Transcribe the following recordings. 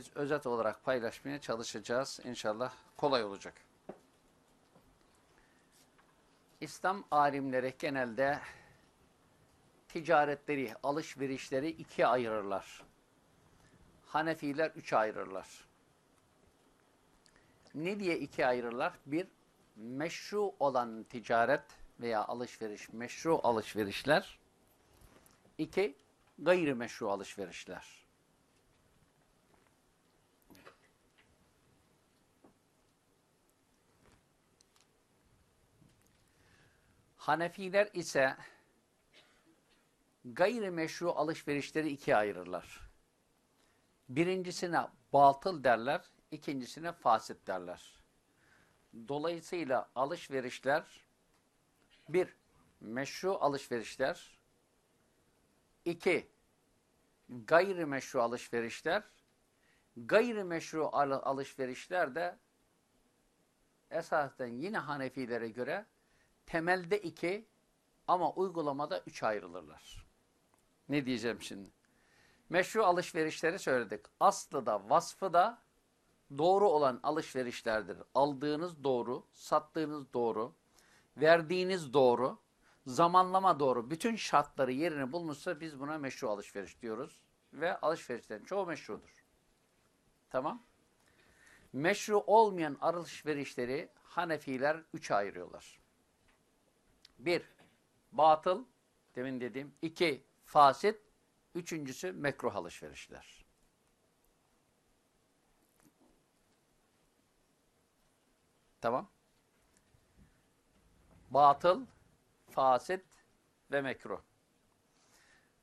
biz özet olarak paylaşmaya çalışacağız. İnşallah kolay olacak. İslam alimleri genelde ticaretleri, alışverişleri ikiye ayırırlar. Hanefiler üçe ayırırlar. Ne diye ikiye ayırırlar? Bir, meşru olan ticaret veya alışveriş, meşru alışverişler. İki, gayrimeşru alışverişler. Hanefiler ise gayrimeşru alışverişleri ikiye ayırırlar. Birincisine batıl derler, ikincisine fasit derler. Dolayısıyla alışverişler bir, meşru alışverişler iki, gayrimeşru alışverişler gayrimeşru al alışverişler de esasen yine Hanefilere göre temelde iki ama uygulamada üç ayrılırlar. Ne diyeceğim şimdi? Meşru alışverişleri söyledik. Aslı da vasfı da doğru olan alışverişlerdir. Aldığınız doğru, sattığınız doğru, verdiğiniz doğru, zamanlama doğru. Bütün şartları yerini bulmuşsa biz buna meşru alışveriş diyoruz. Ve alışverişlerin çoğu meşrudur. Tamam. Meşru olmayan alışverişleri Hanefiler üçe ayırıyorlar. Bir, batıl, demin dediğim. iki fasit. Üçüncüsü mekruh alışverişler. Tamam. Batıl, fasit ve mekruh.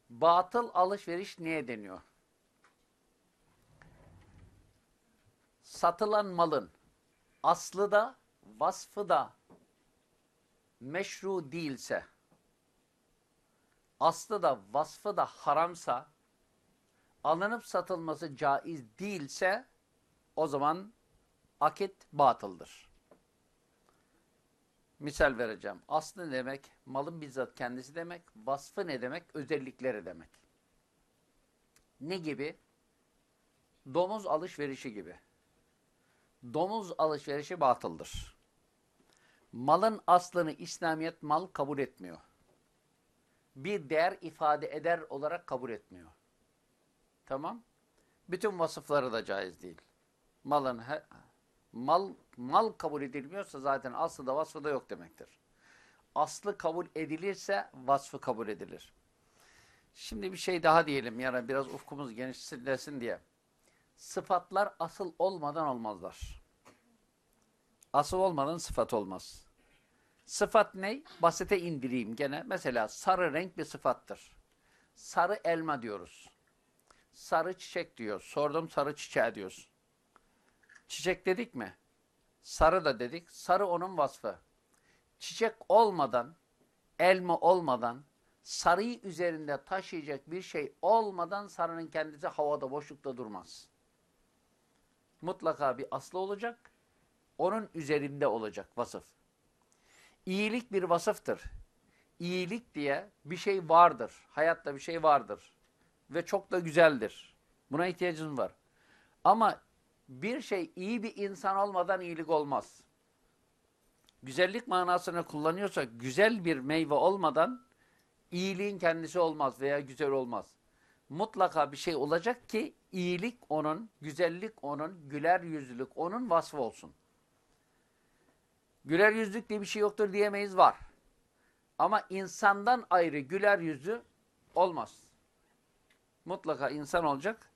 Batıl alışveriş niye deniyor? Satılan malın aslı da vasfı da meşru değilse, aslı da vasfı da haramsa, alınıp satılması caiz değilse, o zaman akit batıldır. Misal vereceğim. Aslı ne demek? Malın bizzat kendisi demek. Vasfı ne demek? Özellikleri demek. Ne gibi? Domuz alışverişi gibi. Domuz alışverişi batıldır. Malın aslını İslamiyet mal kabul etmiyor. Bir değer ifade eder olarak kabul etmiyor. Tamam? Bütün vasıfları da caiz değil. Malın he, mal mal kabul edilmiyorsa zaten aslı da vasfı da yok demektir. Aslı kabul edilirse vasfı kabul edilir. Şimdi bir şey daha diyelim yani biraz ufkumuz genişlesin diye. Sıfatlar asıl olmadan olmazlar. Asıl olmadan sıfat olmaz. Sıfat ne? Basite indireyim gene. Mesela sarı renk bir sıfattır. Sarı elma diyoruz. Sarı çiçek diyor. Sordum sarı çiçeğe diyoruz. Çiçek dedik mi? Sarı da dedik. Sarı onun vasfı. Çiçek olmadan, elma olmadan, sarıyı üzerinde taşıyacak bir şey olmadan sarının kendisi havada, boşlukta durmaz. Mutlaka bir aslı olacak. Onun üzerinde olacak vasıf. İyilik bir vasıftır. İyilik diye bir şey vardır. Hayatta bir şey vardır. Ve çok da güzeldir. Buna ihtiyacımız var. Ama bir şey iyi bir insan olmadan iyilik olmaz. Güzellik manasını kullanıyorsa güzel bir meyve olmadan iyiliğin kendisi olmaz veya güzel olmaz. Mutlaka bir şey olacak ki iyilik onun, güzellik onun, güler yüzlülük onun vasfı olsun. Güler yüzlük diye bir şey yoktur diyemeyiz var. Ama insandan ayrı güler yüzü olmaz. Mutlaka insan olacak.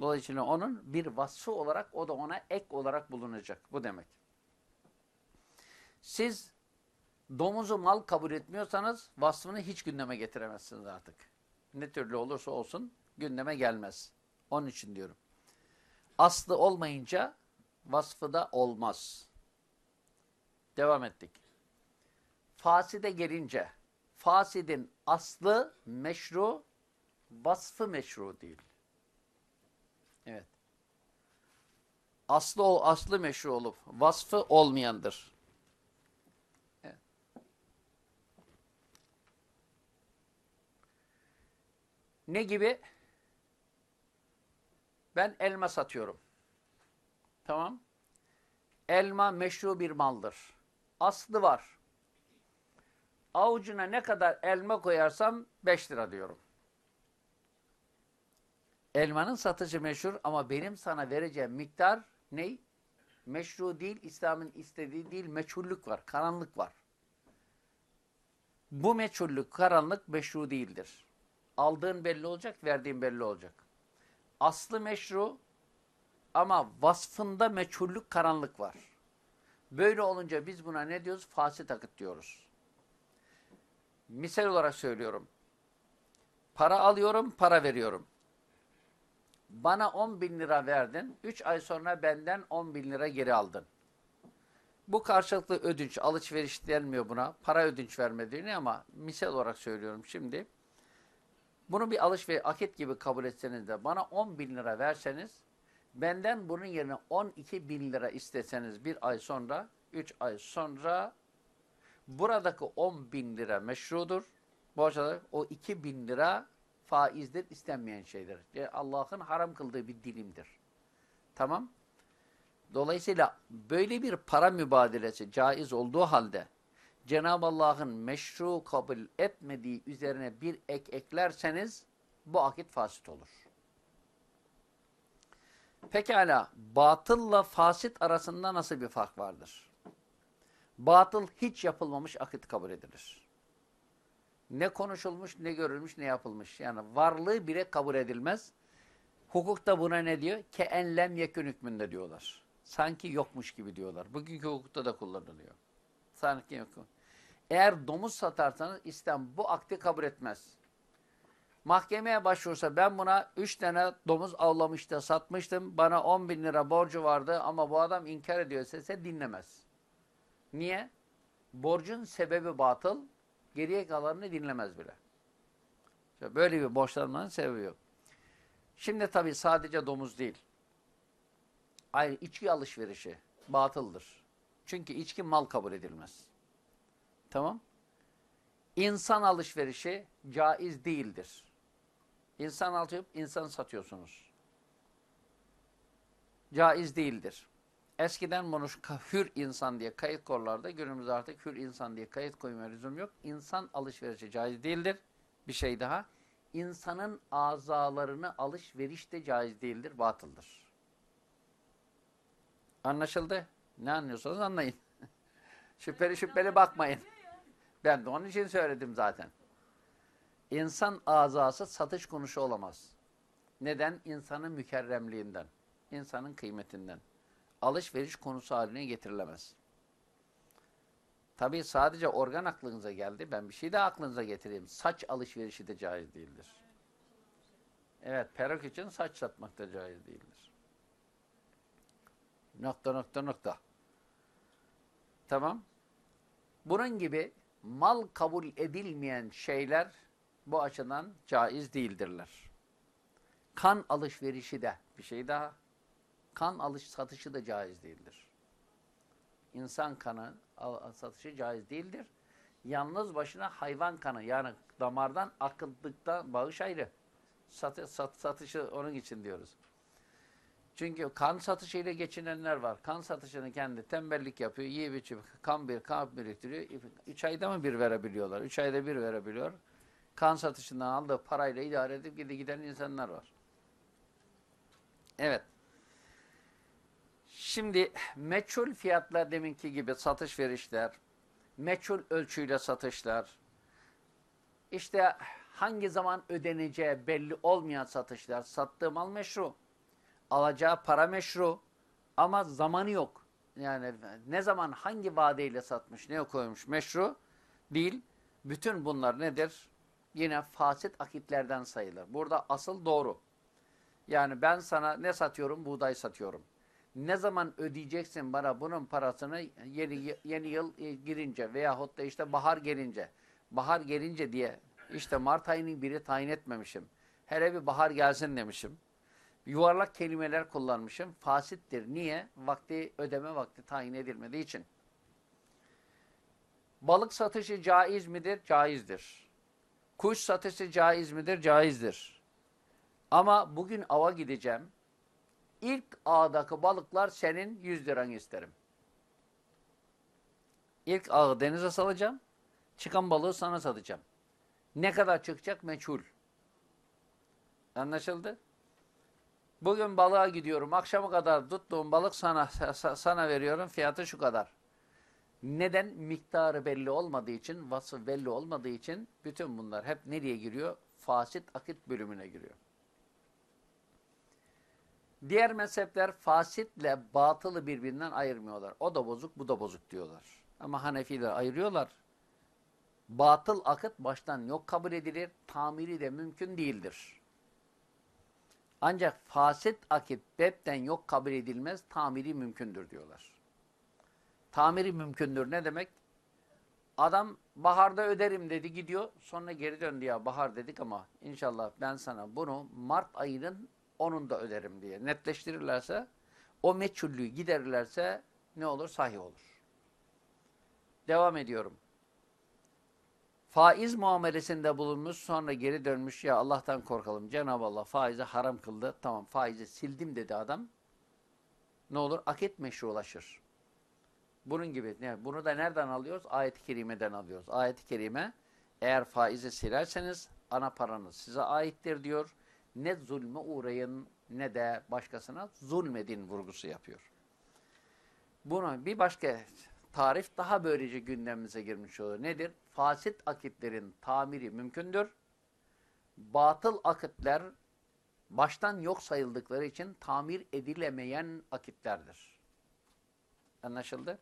Dolayısıyla onun bir vasfı olarak o da ona ek olarak bulunacak. Bu demek. Siz domuzu mal kabul etmiyorsanız vasfını hiç gündeme getiremezsiniz artık. Ne türlü olursa olsun gündeme gelmez. Onun için diyorum. Aslı olmayınca vasfı da olmaz. Devam ettik. Faside gelince fasidin aslı meşru, vasfı meşru değil. Evet. Aslı ol, aslı meşru olup vasfı olmayandır. Ne gibi? Ben elma satıyorum. Tamam. Elma meşru bir maldır. Aslı var. Avucuna ne kadar elma koyarsam 5 lira diyorum. Elmanın satışı meşhur ama benim sana vereceğim miktar ne? Meşru değil, İslam'ın istediği değil, meçhullük var, karanlık var. Bu meçhullük, karanlık meşru değildir. Aldığın belli olacak, verdiğin belli olacak. Aslı meşru ama vasfında meçhullük, karanlık var. Böyle olunca biz buna ne diyoruz? Fasit akıt diyoruz. Misal olarak söylüyorum. Para alıyorum, para veriyorum. Bana 10 bin lira verdin, 3 ay sonra benden 10 bin lira geri aldın. Bu karşılıklı ödünç, alışveriş denmiyor buna. Para ödünç verme deniyor ama misal olarak söylüyorum şimdi. Bunu bir alışveriş, akit gibi kabul etseniz de bana 10 bin lira verseniz, benden bunun yerine 12 bin lira isteseniz bir ay sonra, 3 ay sonra buradaki 10 bin lira meşrudur. Borçlar o 2 bin lira faizdir, istenmeyen şeydir. Yani Allah'ın haram kıldığı bir dilimdir. Tamam. Dolayısıyla böyle bir para mübadelesi caiz olduğu halde Cenab-ı Allah'ın meşru kabul etmediği üzerine bir ek eklerseniz bu akit fasit olur. Pekala batılla fasit arasında nasıl bir fark vardır? Batıl hiç yapılmamış akit kabul edilir. Ne konuşulmuş, ne görülmüş, ne yapılmış. Yani varlığı bile kabul edilmez. Hukukta buna ne diyor? Ke enlem yekün hükmünde diyorlar. Sanki yokmuş gibi diyorlar. Bugünkü hukukta da kullanılıyor. Sanki yok. Eğer domuz satarsanız İslam bu akti kabul etmez. Mahkemeye başvursa ben buna 3 tane domuz avlamıştı, satmıştım. Bana 10 bin lira borcu vardı ama bu adam inkar ediyor ise dinlemez. Niye? Borcun sebebi batıl, geriye kalanını dinlemez bile. Böyle bir borçlanmanın sebebi yok. Şimdi tabii sadece domuz değil. Ayrı içki alışverişi batıldır. Çünkü içki mal kabul edilmez. Tamam? İnsan alışverişi caiz değildir. İnsan alıp insan satıyorsunuz. Caiz değildir. Eskiden bunu hür insan diye kayıt korlarda günümüzde artık hür insan diye kayıt koyma lüzum yok. İnsan alışverişi caiz değildir. Bir şey daha. İnsanın azalarını alışveriş de caiz değildir, batıldır. Anlaşıldı? Ne anlıyorsanız anlayın. şüpheli şüpheli bakmayın. Ben de onun için söyledim zaten. İnsan azası satış konusu olamaz. Neden? İnsanın mükerremliğinden, insanın kıymetinden. Alışveriş konusu haline getirilemez. Tabii sadece organ aklınıza geldi. Ben bir şey daha aklınıza getireyim. Saç alışverişi de caiz değildir. Evet, peruk için saç satmak da caiz değildir. Nokta nokta nokta. Tamam. Bunun gibi mal kabul edilmeyen şeyler bu açıdan caiz değildirler. Kan alışverişi de bir şey daha. Kan alış satışı da caiz değildir. İnsan kanı satışı caiz değildir. Yalnız başına hayvan kanı yani damardan akıldıktan bağış ayrı. Sat, sat, satışı onun için diyoruz. Çünkü kan satışıyla geçinenler var. Kan satışını kendi tembellik yapıyor. Yiyip içip kan bir kan biriktiriyor. Üç ayda mı bir verebiliyorlar? Üç ayda bir verebiliyor. Kan satışından aldığı parayla idare edip gide giden insanlar var. Evet. Şimdi meçhul fiyatlar deminki gibi satış verişler, meçhul ölçüyle satışlar, işte hangi zaman ödeneceği belli olmayan satışlar, sattığı mal meşru, alacağı para meşru ama zamanı yok. Yani ne zaman hangi vadeyle satmış, ne koymuş meşru değil. Bütün bunlar nedir? Yine fasit akitlerden sayılır. Burada asıl doğru. Yani ben sana ne satıyorum? Buğday satıyorum ne zaman ödeyeceksin bana bunun parasını yeni, yeni yıl e, girince veyahut da işte bahar gelince. Bahar gelince diye işte Mart ayının biri tayin etmemişim. Hele bir bahar gelsin demişim. Yuvarlak kelimeler kullanmışım. Fasittir. Niye? Vakti ödeme vakti tayin edilmediği için. Balık satışı caiz midir? Caizdir. Kuş satışı caiz midir? Caizdir. Ama bugün ava gideceğim İlk ağdaki balıklar senin 100 liranı isterim. İlk ağı denize salacağım. Çıkan balığı sana satacağım. Ne kadar çıkacak meçhul. Anlaşıldı? Bugün balığa gidiyorum. Akşama kadar tuttuğum balık sana sana veriyorum. Fiyatı şu kadar. Neden? Miktarı belli olmadığı için, vasfı belli olmadığı için bütün bunlar hep nereye giriyor? Fasit akit bölümüne giriyor. Diğer mezhepler fasitle batılı birbirinden ayırmıyorlar. O da bozuk, bu da bozuk diyorlar. Ama Hanefiler ayırıyorlar. Batıl akıt baştan yok kabul edilir, tamiri de mümkün değildir. Ancak fasit akit bepten yok kabul edilmez, tamiri mümkündür diyorlar. Tamiri mümkündür ne demek? Adam baharda öderim dedi gidiyor. Sonra geri döndü ya bahar dedik ama inşallah ben sana bunu Mart ayının 10'unda öderim diye netleştirirlerse o meçhullüğü giderirlerse ne olur? Sahih olur. Devam ediyorum. Faiz muamelesinde bulunmuş sonra geri dönmüş ya Allah'tan korkalım. Cenab-ı Allah faizi haram kıldı. Tamam faizi sildim dedi adam. Ne olur? Akit meşrulaşır. Bunun gibi. Ne? Bunu da nereden alıyoruz? Ayet-i kerimeden alıyoruz. Ayet-i kerime eğer faizi silerseniz ana paranız size aittir diyor. Ne zulme uğrayın ne de başkasına zulmedin vurgusu yapıyor. Bunu bir başka tarif daha böylece gündemimize girmiş olur. Nedir? Fasit akitlerin tamiri mümkündür. Batıl akitler baştan yok sayıldıkları için tamir edilemeyen akitlerdir. Anlaşıldı?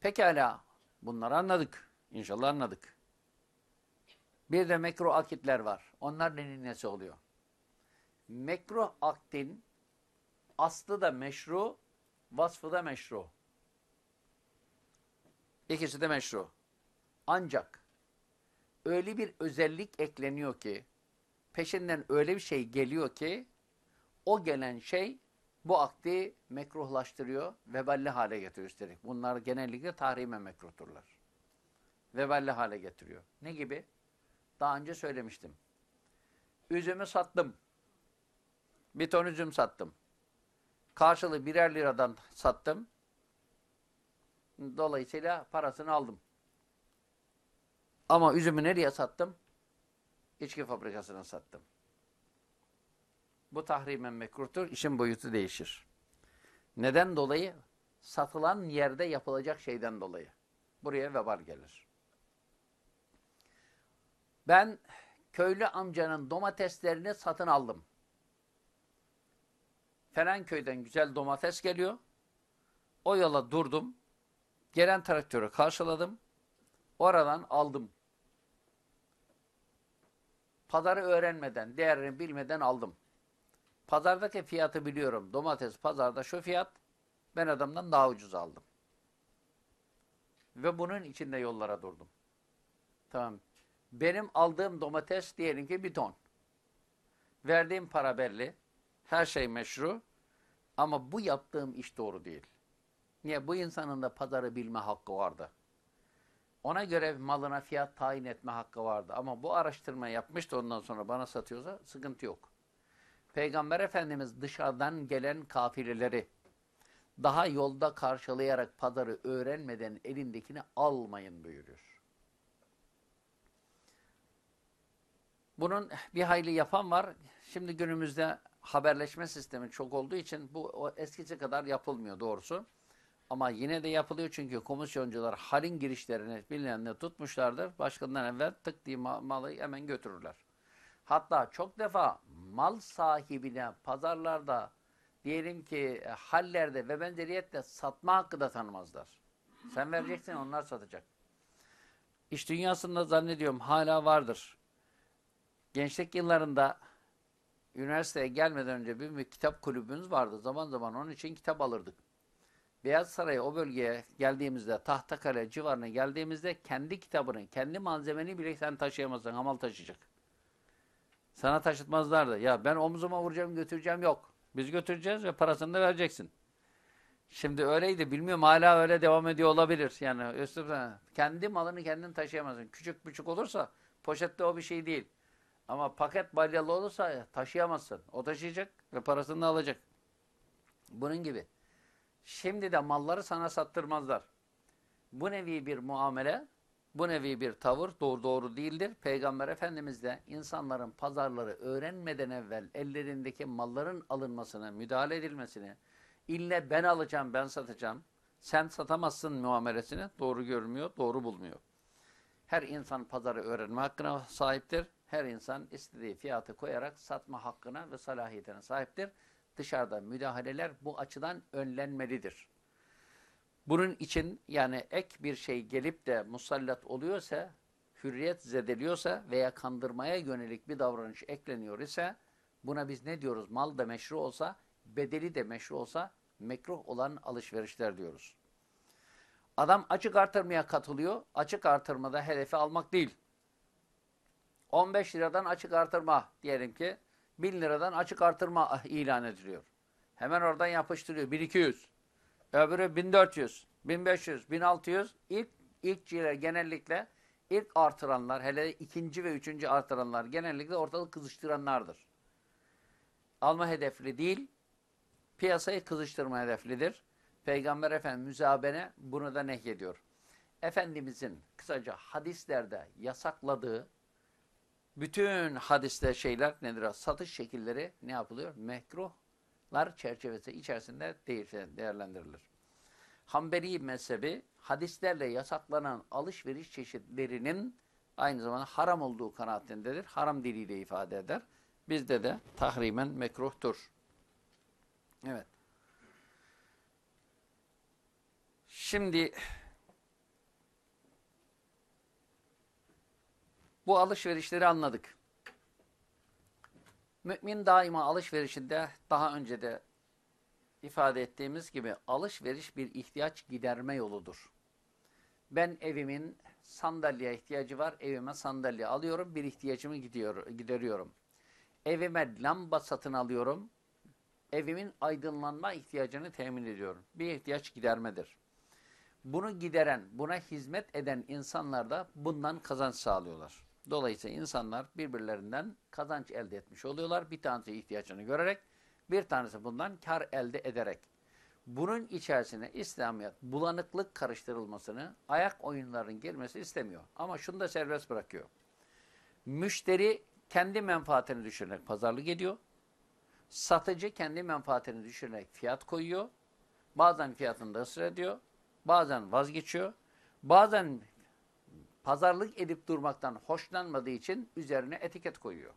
Pekala. Bunları anladık. İnşallah anladık. Bir de mekruh akitler var. Onlar neyin nesi oluyor? Mekruh aktin aslı da meşru, vasfı da meşru. İkisi de meşru. Ancak öyle bir özellik ekleniyor ki, peşinden öyle bir şey geliyor ki, o gelen şey bu akdi mekruhlaştırıyor, veballi hale getiriyor üstelik. Bunlar genellikle tahrime mekruhturlar. Veballi hale getiriyor. Ne gibi? Daha önce söylemiştim. Üzümü sattım. Bir ton üzüm sattım. Karşılığı birer liradan sattım. Dolayısıyla parasını aldım. Ama üzümü nereye sattım? İçki fabrikasına sattım. Bu tahrimen mekruhtur. İşin boyutu değişir. Neden dolayı? Satılan yerde yapılacak şeyden dolayı. Buraya vebal gelir. Ben köylü amcanın domateslerini satın aldım. Felenköy'den güzel domates geliyor. O yola durdum. Gelen traktörü karşıladım. Oradan aldım. Pazarı öğrenmeden, değerini bilmeden aldım. Pazardaki fiyatı biliyorum. Domates pazarda şu fiyat. Ben adamdan daha ucuz aldım. Ve bunun içinde yollara durdum. Tamam. Benim aldığım domates diyelim ki bir ton. Verdiğim para belli. Her şey meşru. Ama bu yaptığım iş doğru değil. Niye? Bu insanın da pazarı bilme hakkı vardı. Ona göre malına fiyat tayin etme hakkı vardı. Ama bu araştırma yapmış da ondan sonra bana satıyorsa sıkıntı yok. Peygamber Efendimiz dışarıdan gelen kafileleri daha yolda karşılayarak pazarı öğrenmeden elindekini almayın buyuruyor. Bunun bir hayli yapan var. Şimdi günümüzde haberleşme sistemi çok olduğu için bu eskisi kadar yapılmıyor doğrusu. Ama yine de yapılıyor çünkü komisyoncular halin girişlerini bilinenle tutmuşlardır. Başkanından evvel tık diye malı hemen götürürler. Hatta çok defa mal sahibine pazarlarda diyelim ki hallerde ve benzeriyette satma hakkı da tanımazlar. Sen vereceksin onlar satacak. İş dünyasında zannediyorum hala vardır. Gençlik yıllarında üniversiteye gelmeden önce bir kitap kulübümüz vardı. Zaman zaman onun için kitap alırdık. Beyaz Saray'a o bölgeye geldiğimizde, Tahtakale civarına geldiğimizde kendi kitabını, kendi malzemeni bile sen taşıyamazsın. Hamal taşıyacak. Sana taşıtmazlardı. Ya ben omzuma vuracağım, götüreceğim yok. Biz götüreceğiz ve parasını da vereceksin. Şimdi öyleydi. Bilmiyorum hala öyle devam ediyor olabilir. Yani üstüne kendi malını kendin taşıyamazsın. Küçük küçük olursa poşette o bir şey değil. Ama paket balyalı olursa taşıyamazsın. O taşıyacak ve parasını da alacak. Bunun gibi. Şimdi de malları sana sattırmazlar. Bu nevi bir muamele, bu nevi bir tavır doğru doğru değildir. Peygamber Efendimiz de insanların pazarları öğrenmeden evvel ellerindeki malların alınmasını, müdahale edilmesini, ille ben alacağım, ben satacağım, sen satamazsın muamelesini doğru görmüyor, doğru bulmuyor. Her insan pazarı öğrenme hakkına sahiptir. Her insan istediği fiyatı koyarak satma hakkına ve salahiyetine sahiptir. Dışarıda müdahaleler bu açıdan önlenmelidir. Bunun için yani ek bir şey gelip de musallat oluyorsa, hürriyet zedeliyorsa veya kandırmaya yönelik bir davranış ekleniyor ise buna biz ne diyoruz? Mal da meşru olsa, bedeli de meşru olsa mekruh olan alışverişler diyoruz. Adam açık artırmaya katılıyor. Açık artırmada hedefi almak değil. 15 liradan açık artırma diyelim ki 1000 liradan açık artırma ilan ediliyor. Hemen oradan yapıştırıyor. 1200. Öbürü 1400, 1500, 1600. İlk ilkçiler genellikle ilk artıranlar, hele ikinci ve üçüncü artıranlar genellikle ortalık kızıştıranlardır. Alma hedefli değil, piyasayı kızıştırma hedeflidir. Peygamber Efendimiz müzabene bunu da nehyediyor. Efendimizin kısaca hadislerde yasakladığı bütün hadiste şeyler nedir? Satış şekilleri ne yapılıyor? Mekruhlar çerçevesi içerisinde değerlendirilir. Hanbeli mezhebi hadislerle yasaklanan alışveriş çeşitlerinin aynı zamanda haram olduğu kanaatindedir. Haram diliyle ifade eder. Bizde de tahrimen mekruhtur. Evet. Şimdi bu alışverişleri anladık. Mümin daima alışverişinde daha önce de ifade ettiğimiz gibi alışveriş bir ihtiyaç giderme yoludur. Ben evimin sandalyeye ihtiyacı var. Evime sandalye alıyorum. Bir ihtiyacımı gidiyor, gideriyorum. Evime lamba satın alıyorum. Evimin aydınlanma ihtiyacını temin ediyorum. Bir ihtiyaç gidermedir. Bunu gideren, buna hizmet eden insanlar da bundan kazanç sağlıyorlar. Dolayısıyla insanlar birbirlerinden kazanç elde etmiş oluyorlar. Bir tanesi ihtiyacını görerek, bir tanesi bundan kar elde ederek. Bunun içerisine İslamiyet bulanıklık karıştırılmasını, ayak oyunlarının girmesi istemiyor. Ama şunu da serbest bırakıyor. Müşteri kendi menfaatini düşünerek pazarlık ediyor. Satıcı kendi menfaatini düşünerek fiyat koyuyor. Bazen fiyatını da ısrar ediyor. Bazen vazgeçiyor. Bazen pazarlık edip durmaktan hoşlanmadığı için üzerine etiket koyuyor.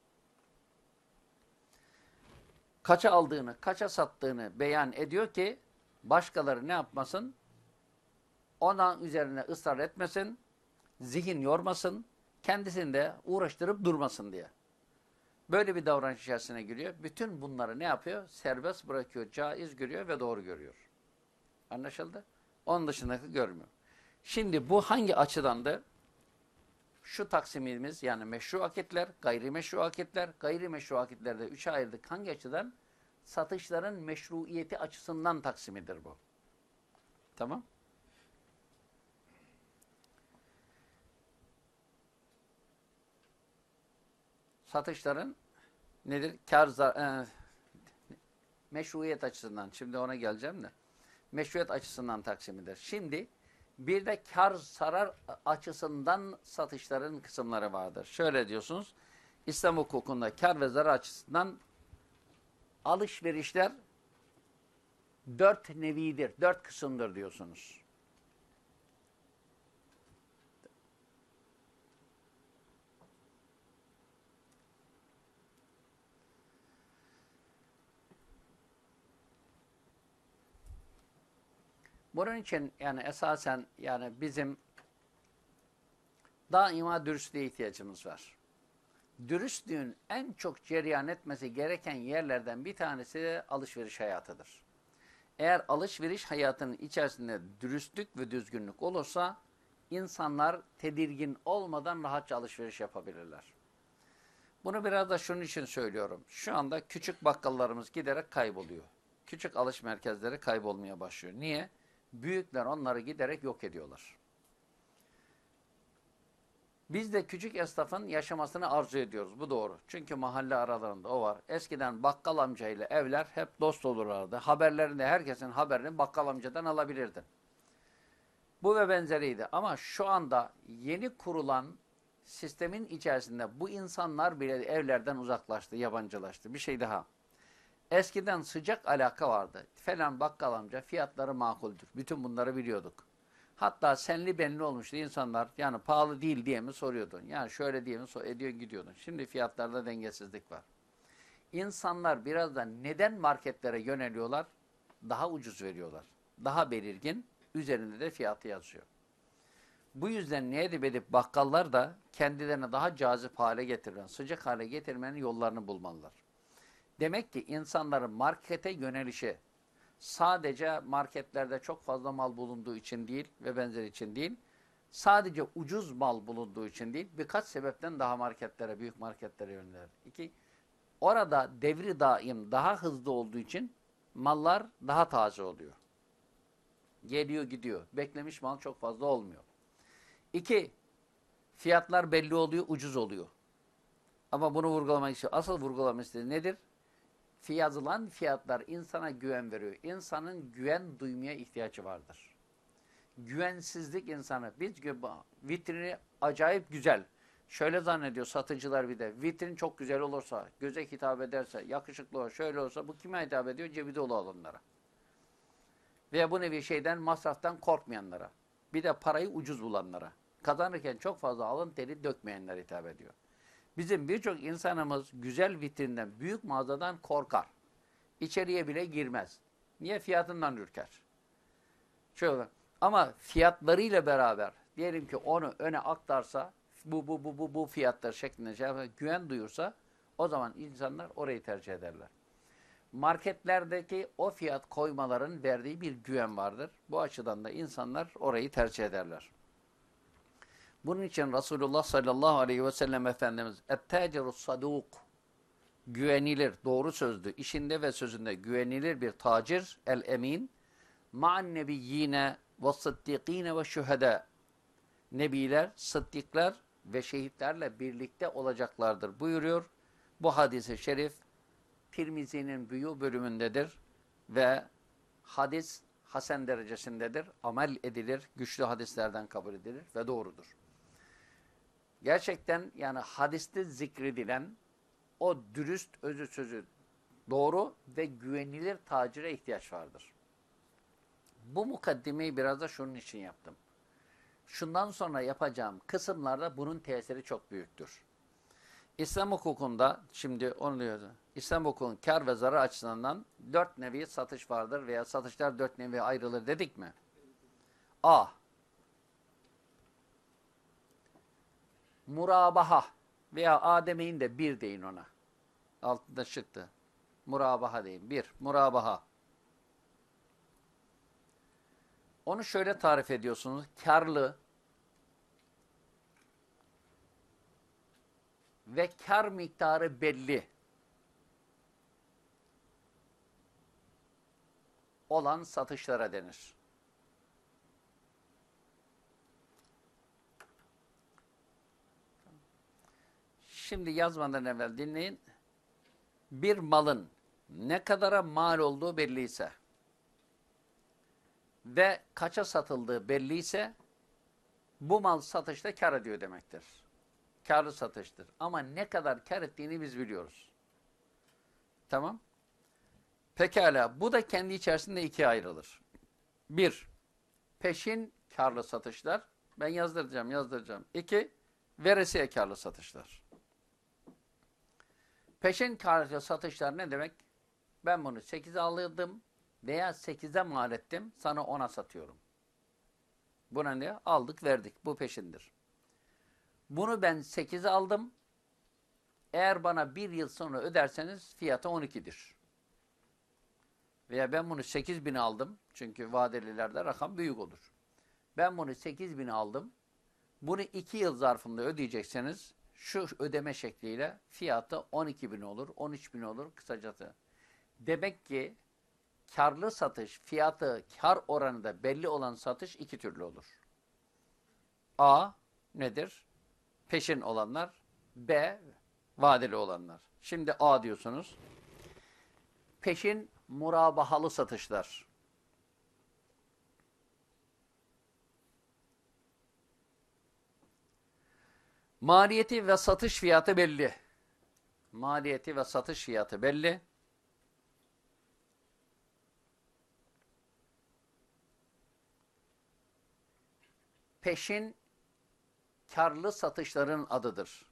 Kaça aldığını, kaça sattığını beyan ediyor ki başkaları ne yapmasın? Ona üzerine ısrar etmesin, zihin yormasın, kendisini de uğraştırıp durmasın diye. Böyle bir davranış içerisine giriyor. Bütün bunları ne yapıyor? Serbest bırakıyor, caiz görüyor ve doğru görüyor. Anlaşıldı? Onun dışındaki görmüyor. Şimdi bu hangi açıdandı? Şu taksimimiz yani meşru akitler, gayrimeşru akitler, gayrimeşru akitlerde üçe ayırdık. Hangi açıdan? Satışların meşruiyeti açısından taksimidir bu. Tamam? Satışların nedir? Kar, e, meşruiyet açısından. Şimdi ona geleceğim de meşruiyet açısından taksimidir. Şimdi bir de kar sarar açısından satışların kısımları vardır. Şöyle diyorsunuz, İslam hukukunda kar ve zarar açısından alışverişler dört nevidir, dört kısımdır diyorsunuz. Bunun için yani esasen yani bizim daima dürüstlüğe ihtiyacımız var. Dürüstlüğün en çok cereyan etmesi gereken yerlerden bir tanesi alışveriş hayatıdır. Eğer alışveriş hayatının içerisinde dürüstlük ve düzgünlük olursa insanlar tedirgin olmadan rahatça alışveriş yapabilirler. Bunu biraz da şunun için söylüyorum. Şu anda küçük bakkallarımız giderek kayboluyor. Küçük alış merkezleri kaybolmaya başlıyor. Niye? Büyükler onları giderek yok ediyorlar. Biz de küçük esnafın yaşamasını arzu ediyoruz. Bu doğru. Çünkü mahalle aralarında o var. Eskiden bakkal amcayla evler hep dost olurlardı. Haberlerini, herkesin haberini bakkal amcadan alabilirdin. Bu ve benzeriydi. Ama şu anda yeni kurulan sistemin içerisinde bu insanlar bile evlerden uzaklaştı, yabancılaştı. Bir şey daha. Eskiden sıcak alaka vardı. Falan bakkal amca fiyatları makuldür. Bütün bunları biliyorduk. Hatta senli benli olmuştu insanlar. Yani pahalı değil diye mi soruyordun? Yani şöyle diye mi sor ediyor gidiyordun. Şimdi fiyatlarda dengesizlik var. İnsanlar birazdan neden marketlere yöneliyorlar? Daha ucuz veriyorlar. Daha belirgin. Üzerinde de fiyatı yazıyor. Bu yüzden ne edip edip bakkallar da kendilerine daha cazip hale getiren, sıcak hale getirmenin yollarını bulmalılar. Demek ki insanların markete yönelişi sadece marketlerde çok fazla mal bulunduğu için değil ve benzeri için değil, sadece ucuz mal bulunduğu için değil, birkaç sebepten daha marketlere, büyük marketlere yönelir. İki, orada devri daim daha hızlı olduğu için mallar daha taze oluyor. Geliyor gidiyor. Beklemiş mal çok fazla olmuyor. İki, fiyatlar belli oluyor, ucuz oluyor. Ama bunu vurgulamak istiyor. Asıl vurgulamak istediği nedir? Yazılan fiyatlar insana güven veriyor. İnsanın güven duymaya ihtiyacı vardır. Güvensizlik insanı. Biz vitrini acayip güzel. Şöyle zannediyor satıcılar bir de. Vitrin çok güzel olursa, göze hitap ederse, yakışıklı olur, şöyle olsa bu kime hitap ediyor? Cebi dolu olanlara. Veya bu nevi şeyden, masraftan korkmayanlara. Bir de parayı ucuz bulanlara. Kazanırken çok fazla alın teri dökmeyenler hitap ediyor. Bizim birçok insanımız güzel vitrinden, büyük mağazadan korkar. İçeriye bile girmez. Niye? Fiyatından ürker. Şöyle. Ama fiyatlarıyla beraber diyelim ki onu öne aktarsa bu bu bu bu bu fiyatlar şeklinde şey yapar, güven duyursa o zaman insanlar orayı tercih ederler. Marketlerdeki o fiyat koymaların verdiği bir güven vardır. Bu açıdan da insanlar orayı tercih ederler. Bunun için Resulullah sallallahu aleyhi ve sellem Efendimiz ettecerus saduk güvenilir, doğru sözlü, işinde ve sözünde güvenilir bir tacir el emin ma'an nebiyyine ve sıddikine ve şühede nebiler, sıddikler ve şehitlerle birlikte olacaklardır buyuruyor. Bu hadisi şerif Tirmizi'nin büyü bölümündedir ve hadis hasen derecesindedir, amel edilir, güçlü hadislerden kabul edilir ve doğrudur gerçekten yani hadiste zikredilen o dürüst özü sözü doğru ve güvenilir tacire ihtiyaç vardır. Bu mukaddimeyi biraz da şunun için yaptım. Şundan sonra yapacağım kısımlarda bunun tesiri çok büyüktür. İslam hukukunda, şimdi onu diyoruz, İslam hukukun kar ve zarar açısından dört nevi satış vardır veya satışlar dört nevi ayrılır dedik mi? A. murabaha veya Adem'in de bir deyin ona. Altında çıktı. Murabaha deyin. Bir, murabaha. Onu şöyle tarif ediyorsunuz. Karlı ve kar miktarı belli olan satışlara denir. Şimdi yazmadan evvel dinleyin. Bir malın ne kadara mal olduğu belliyse ve kaça satıldığı belliyse bu mal satışta kar ediyor demektir. Karlı satıştır. Ama ne kadar kar ettiğini biz biliyoruz. Tamam. Pekala. Bu da kendi içerisinde ikiye ayrılır. Bir, peşin karlı satışlar. Ben yazdıracağım, yazdıracağım. İki, veresiye karlı satışlar. Peşin karşı satışlar ne demek? Ben bunu 8'e alırdım veya 8'e mal ettim sana 10'a satıyorum. Buna ne? Aldık verdik. Bu peşindir. Bunu ben 8'e aldım. Eğer bana bir yıl sonra öderseniz fiyatı 12'dir. Veya ben bunu 8 bin aldım. Çünkü vadelilerde rakam büyük olur. Ben bunu 8 bin aldım. Bunu 2 yıl zarfında ödeyecekseniz şu ödeme şekliyle fiyatı 12 bin olur, 13 bin olur kısacası. Demek ki karlı satış, fiyatı kar oranı da belli olan satış iki türlü olur. A nedir? peşin olanlar. B. Vadeli olanlar. Şimdi A diyorsunuz. Peşin murabahalı satışlar. Maliyeti ve satış fiyatı belli. Maliyeti ve satış fiyatı belli. Peşin karlı satışların adıdır.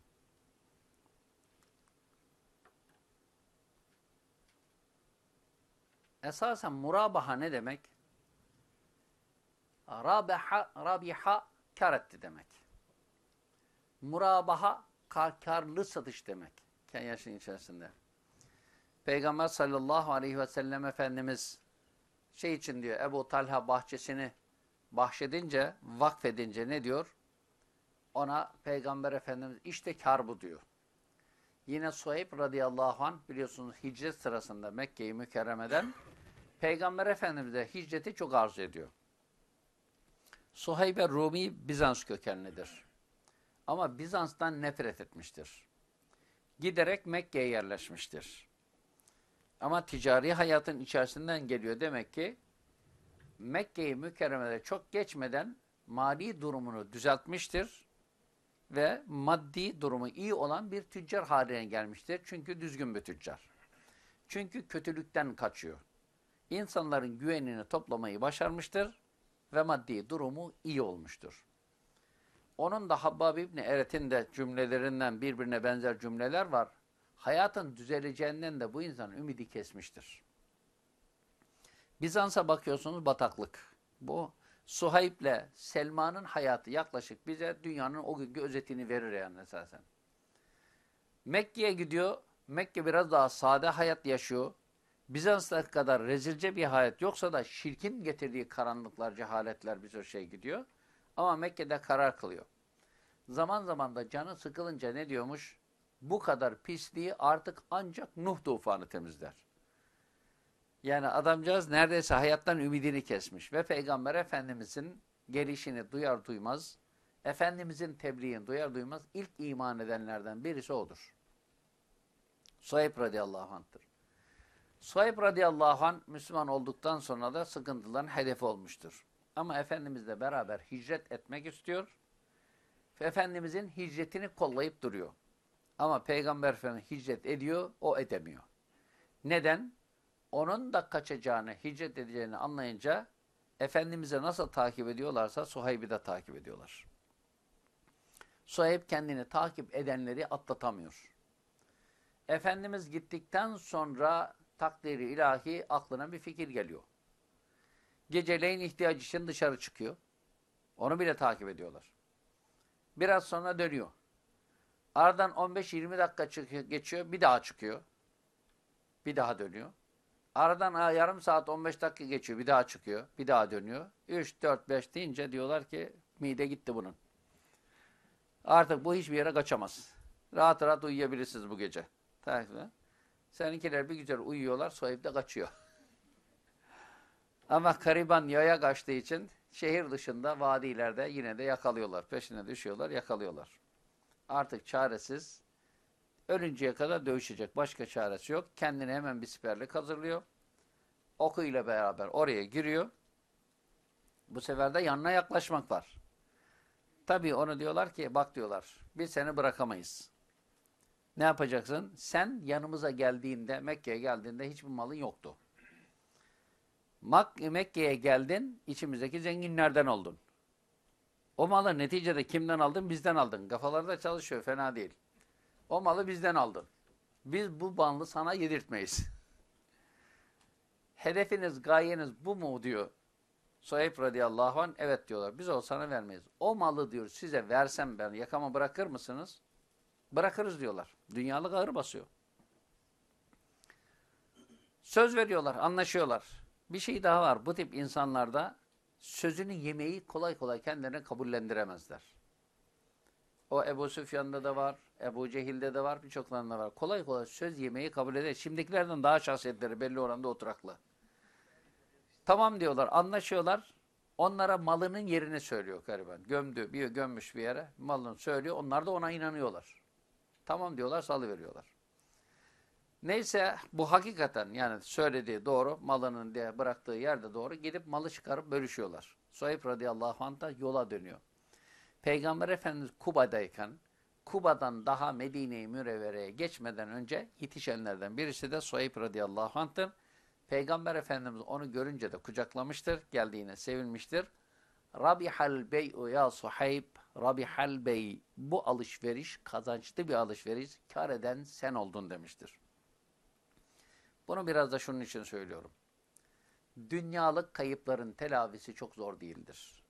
Esasen murabaha ne demek? Rabiha, rabiha kar etti demek. Murabaha kar, karlı satış demek. Yaşın içerisinde. Peygamber sallallahu aleyhi ve sellem Efendimiz şey için diyor Ebu Talha bahçesini bahşedince, vakfedince ne diyor? Ona Peygamber Efendimiz işte kar bu diyor. Yine Suheyb radıyallahu anh biliyorsunuz hicret sırasında Mekke'yi mükerremeden Peygamber Efendimiz de hicreti çok arzu ediyor. Suheybe Rumi Bizans kökenlidir. Ama Bizans'tan nefret etmiştir. Giderek Mekke'ye yerleşmiştir. Ama ticari hayatın içerisinden geliyor demek ki Mekke'yi mükerremede çok geçmeden mali durumunu düzeltmiştir ve maddi durumu iyi olan bir tüccar haline gelmiştir. Çünkü düzgün bir tüccar. Çünkü kötülükten kaçıyor. İnsanların güvenini toplamayı başarmıştır ve maddi durumu iyi olmuştur. Onun da Habbab İbni Eret'in de cümlelerinden birbirine benzer cümleler var. Hayatın düzeleceğinden de bu insan ümidi kesmiştir. Bizans'a bakıyorsunuz bataklık. Bu Suhayb'le Selma'nın hayatı yaklaşık bize dünyanın o günkü özetini verir yani esasen. Mekke'ye gidiyor. Mekke biraz daha sade hayat yaşıyor. Bizans'ta kadar rezilce bir hayat yoksa da şirkin getirdiği karanlıklar, cehaletler bir şey gidiyor. Ama Mekke'de karar kılıyor. Zaman zaman da canı sıkılınca ne diyormuş? Bu kadar pisliği artık ancak Nuh tufanı temizler. Yani adamcağız neredeyse hayattan ümidini kesmiş ve Peygamber Efendimizin gelişini duyar duymaz, Efendimizin tebliğini duyar duymaz ilk iman edenlerden birisi odur. Suheyb radıyallahu anh'tır. Suheyb radıyallahu anh Müslüman olduktan sonra da sıkıntıların hedefi olmuştur. Ama Efendimizle beraber hicret etmek istiyor. Efendimizin hicretini kollayıp duruyor. Ama Peygamber Efendimiz hicret ediyor, o edemiyor. Neden? Onun da kaçacağını, hicret edeceğini anlayınca Efendimiz'e nasıl takip ediyorlarsa Suheyb'i de takip ediyorlar. Suheyb kendini takip edenleri atlatamıyor. Efendimiz gittikten sonra takdiri ilahi aklına bir fikir geliyor. Geceleyin ihtiyacı için dışarı çıkıyor. Onu bile takip ediyorlar. Biraz sonra dönüyor. Aradan 15-20 dakika çıkıyor, geçiyor. Bir daha çıkıyor. Bir daha dönüyor. Aradan yarım saat 15 dakika geçiyor. Bir daha çıkıyor. Bir daha dönüyor. 3, 4, 5 deyince diyorlar ki mide gitti bunun. Artık bu hiçbir yere kaçamaz. Rahat rahat uyuyabilirsiniz bu gece. Tamam Seninkiler bir güzel uyuyorlar. Soyup da kaçıyor. Ama kariban yaya kaçtığı için şehir dışında vadilerde yine de yakalıyorlar. Peşine düşüyorlar, yakalıyorlar. Artık çaresiz ölünceye kadar dövüşecek. Başka çaresi yok. Kendine hemen bir siperlik hazırlıyor. Okuyla beraber oraya giriyor. Bu sefer de yanına yaklaşmak var. Tabii onu diyorlar ki bak diyorlar biz seni bırakamayız. Ne yapacaksın? Sen yanımıza geldiğinde, Mekke'ye geldiğinde hiçbir malın yoktu. Mekke'ye geldin, içimizdeki zenginlerden oldun. O malı neticede kimden aldın? Bizden aldın. Kafalarda çalışıyor, fena değil. O malı bizden aldın. Biz bu banlı sana yedirtmeyiz. Hedefiniz, gayeniz bu mu diyor. Suheyb radıyallahu anh, evet diyorlar. Biz o sana vermeyiz. O malı diyor size versem ben yakama bırakır mısınız? Bırakırız diyorlar. Dünyalık ağır basıyor. Söz veriyorlar, anlaşıyorlar. Bir şey daha var. Bu tip insanlarda sözünü yemeyi kolay kolay kendilerine kabullendiremezler. O Ebu Süfyan'da da var, Ebu Cehil'de de var, birçoklarında var. Kolay kolay söz yemeyi kabul eder. Şimdikilerden daha şahsiyetleri belli oranda oturaklı. Tamam diyorlar, anlaşıyorlar. Onlara malının yerini söylüyor gariban. Gömdü, bir gömmüş bir yere malını söylüyor. Onlar da ona inanıyorlar. Tamam diyorlar, salıveriyorlar. Neyse bu hakikaten yani söylediği doğru, malının diye bıraktığı yerde doğru gidip malı çıkarıp bölüşüyorlar. Suheyb radıyallahu anh da yola dönüyor. Peygamber Efendimiz Kuba'dayken Kuba'dan daha Medine-i Münevvere'ye geçmeden önce yetişenlerden birisi de Suheyb radıyallahu anh'tır. Peygamber Efendimiz onu görünce de kucaklamıştır, geldiğine sevinmiştir. Rabihal bey'u ya Suheyb, Rabihal bey. Bu alışveriş kazançlı bir alışveriş, kar eden sen oldun demiştir. Bunu biraz da şunun için söylüyorum. Dünyalık kayıpların telafisi çok zor değildir.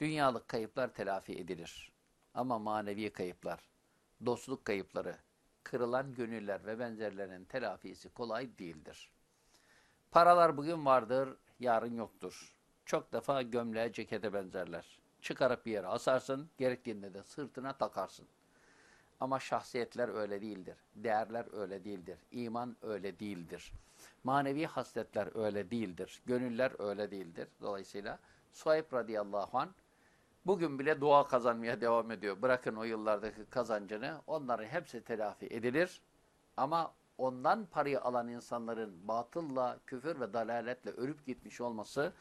Dünyalık kayıplar telafi edilir. Ama manevi kayıplar, dostluk kayıpları, kırılan gönüller ve benzerlerinin telafisi kolay değildir. Paralar bugün vardır, yarın yoktur. Çok defa gömleğe, cekete benzerler. Çıkarıp bir yere asarsın, gerektiğinde de sırtına takarsın. Ama şahsiyetler öyle değildir. Değerler öyle değildir. İman öyle değildir. Manevi hasletler öyle değildir. Gönüller öyle değildir. Dolayısıyla Suheyb radıyallahu anh bugün bile dua kazanmaya devam ediyor. Bırakın o yıllardaki kazancını. Onların hepsi telafi edilir. Ama ondan parayı alan insanların batılla, küfür ve dalaletle ölüp gitmiş olması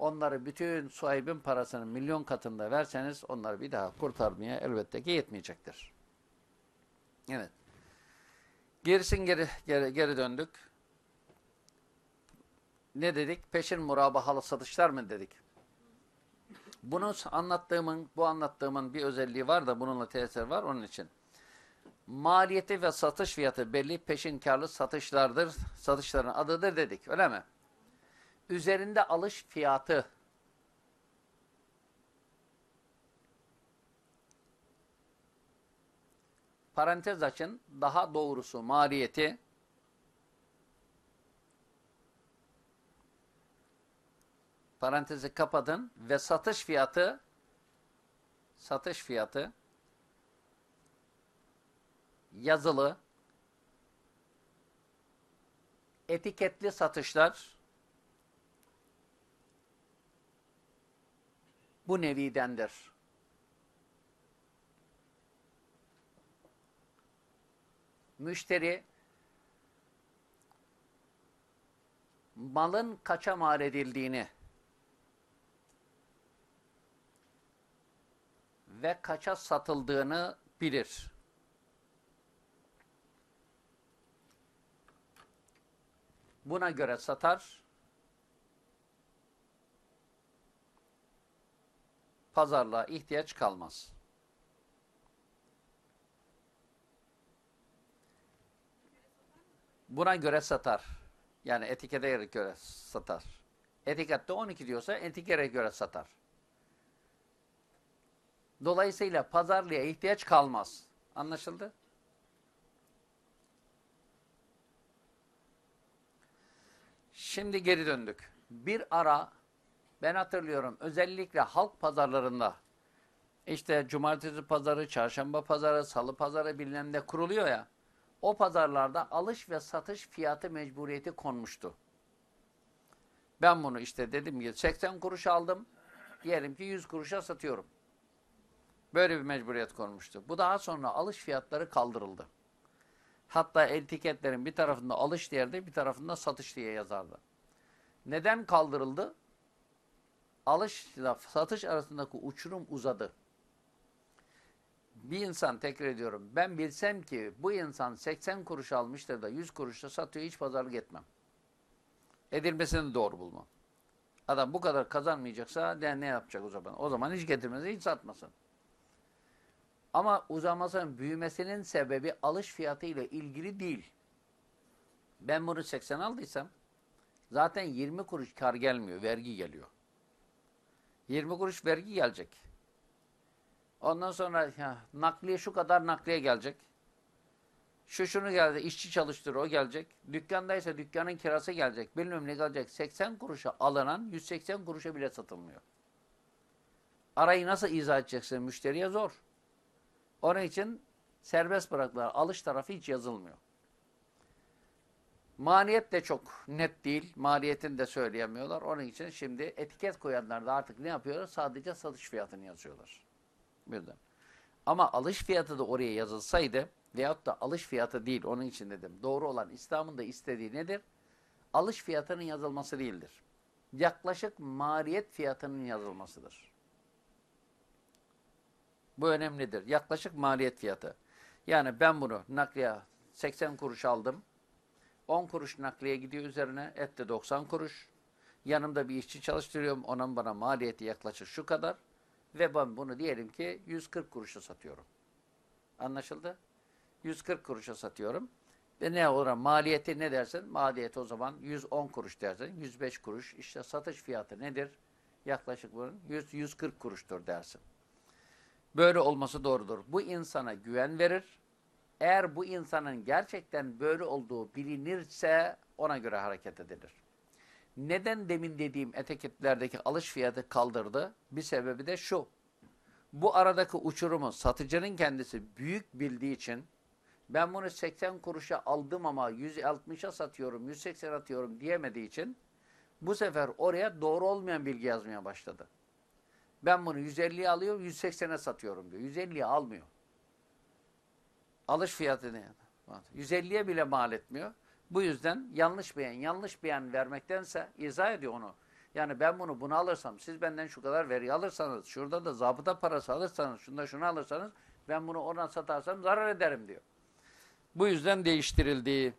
onları bütün Suheyb'in parasının milyon katında verseniz onları bir daha kurtarmaya elbette ki yetmeyecektir. Evet. Gerisin geri, geri, geri döndük. Ne dedik? Peşin murabahalı satışlar mı dedik? Bunu anlattığımın, bu anlattığımın bir özelliği var da bununla tesir var onun için. Maliyeti ve satış fiyatı belli peşin karlı satışlardır. Satışların adıdır dedik. Öyle mi? Üzerinde alış fiyatı parantez açın. Daha doğrusu maliyeti parantezi kapatın ve satış fiyatı satış fiyatı yazılı etiketli satışlar bu nevidendir. Müşteri malın kaça mal edildiğini ve kaça satıldığını bilir. Buna göre satar. Pazarlığa ihtiyaç kalmaz. Buna göre satar. Yani etikete göre satar. Etikette 12 diyorsa etikete göre satar. Dolayısıyla pazarlığa ihtiyaç kalmaz. Anlaşıldı? Şimdi geri döndük. Bir ara ben hatırlıyorum özellikle halk pazarlarında işte cumartesi pazarı, çarşamba pazarı, salı pazarı bilmem ne kuruluyor ya. O pazarlarda alış ve satış fiyatı mecburiyeti konmuştu. Ben bunu işte dedim ki 80 kuruş aldım. Diyelim ki 100 kuruşa satıyorum. Böyle bir mecburiyet konmuştu. Bu daha sonra alış fiyatları kaldırıldı. Hatta etiketlerin bir tarafında alış yerde bir tarafında satış diye yazardı. Neden kaldırıldı? Alışla satış arasındaki uçurum uzadı. Bir insan tekrar ediyorum ben bilsem ki bu insan 80 kuruş almıştır da 100 kuruşta satıyor hiç pazarlık etmem. Edilmesini doğru bulmam. Adam bu kadar kazanmayacaksa ne yapacak o zaman? O zaman hiç getirmesi hiç satmasın. Ama uzamasının büyümesinin sebebi alış fiyatı ile ilgili değil. Ben bunu 80 aldıysam zaten 20 kuruş kar gelmiyor, vergi geliyor. 20 kuruş vergi gelecek. Ondan sonra ya, nakliye şu kadar nakliye gelecek. Şu şunu geldi, işçi çalıştır o gelecek. Dükkandaysa dükkanın kirası gelecek. Bilmem ne gelecek. 80 kuruşa alınan 180 kuruşa bile satılmıyor. Arayı nasıl izah edeceksin müşteriye zor. Onun için serbest bıraktılar. Alış tarafı hiç yazılmıyor. Maliyet de çok net değil. Maliyetini de söyleyemiyorlar. Onun için şimdi etiket koyanlar da artık ne yapıyorlar? Sadece satış fiyatını yazıyorlar. Birden. Ama alış fiyatı da oraya yazılsaydı veyahut da alış fiyatı değil onun için dedim. Doğru olan İslam'ın da istediği nedir? Alış fiyatının yazılması değildir. Yaklaşık maliyet fiyatının yazılmasıdır. Bu önemlidir. Yaklaşık maliyet fiyatı. Yani ben bunu nakliye 80 kuruş aldım. 10 kuruş nakliye gidiyor üzerine. Et de 90 kuruş. Yanımda bir işçi çalıştırıyorum. Onun bana maliyeti yaklaşık şu kadar. Ve ben bunu diyelim ki 140 kuruşa satıyorum. Anlaşıldı? 140 kuruşa satıyorum. Ve ne olur? Maliyeti ne dersin? Maliyeti o zaman 110 kuruş dersin. 105 kuruş. İşte satış fiyatı nedir? Yaklaşık bunun 100, 140 kuruştur dersin. Böyle olması doğrudur. Bu insana güven verir. Eğer bu insanın gerçekten böyle olduğu bilinirse ona göre hareket edilir. Neden demin dediğim etiketlerdeki alış fiyatı kaldırdı? Bir sebebi de şu. Bu aradaki uçurumu satıcının kendisi büyük bildiği için ben bunu 80 kuruşa aldım ama 160'a satıyorum, 180 atıyorum diyemediği için bu sefer oraya doğru olmayan bilgi yazmaya başladı. Ben bunu 150'ye alıyorum, 180'e satıyorum diyor. 150'ye almıyor. Alış fiyatı ne? 150'ye bile mal etmiyor. Bu yüzden yanlış beyan, yanlış beyan vermektense izah ediyor onu. Yani ben bunu bunu alırsam, siz benden şu kadar veri alırsanız, şurada da zabıta parası alırsanız, şunda şunu alırsanız, ben bunu oradan satarsam zarar ederim diyor. Bu yüzden değiştirildi.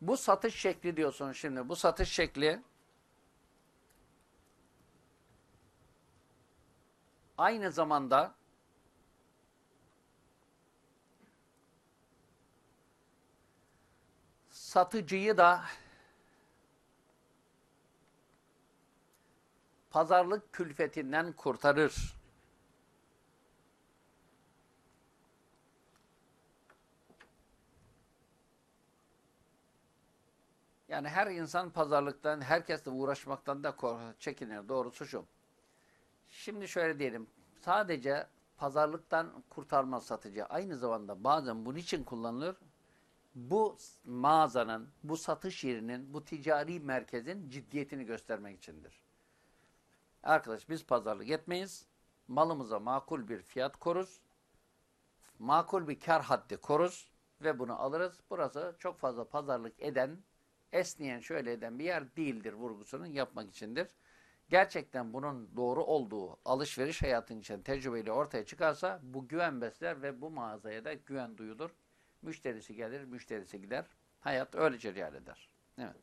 Bu satış şekli diyorsun şimdi. Bu satış şekli aynı zamanda satıcıyı da pazarlık külfetinden kurtarır. Yani her insan pazarlıktan, herkesle uğraşmaktan da çekinir. Doğrusu şu. Şimdi şöyle diyelim. Sadece pazarlıktan kurtarma satıcı aynı zamanda bazen bunun için kullanılır. Bu mağazanın, bu satış yerinin, bu ticari merkezin ciddiyetini göstermek içindir. Arkadaş biz pazarlık etmeyiz. Malımıza makul bir fiyat koruz. Makul bir kar haddi koruz ve bunu alırız. Burası çok fazla pazarlık eden esneyen şöyle eden bir yer değildir vurgusunu yapmak içindir. Gerçekten bunun doğru olduğu alışveriş hayatın için tecrübeyle ortaya çıkarsa bu güven besler ve bu mağazaya da güven duyulur. Müşterisi gelir, müşterisi gider. Hayat öyle cereyan eder. Evet.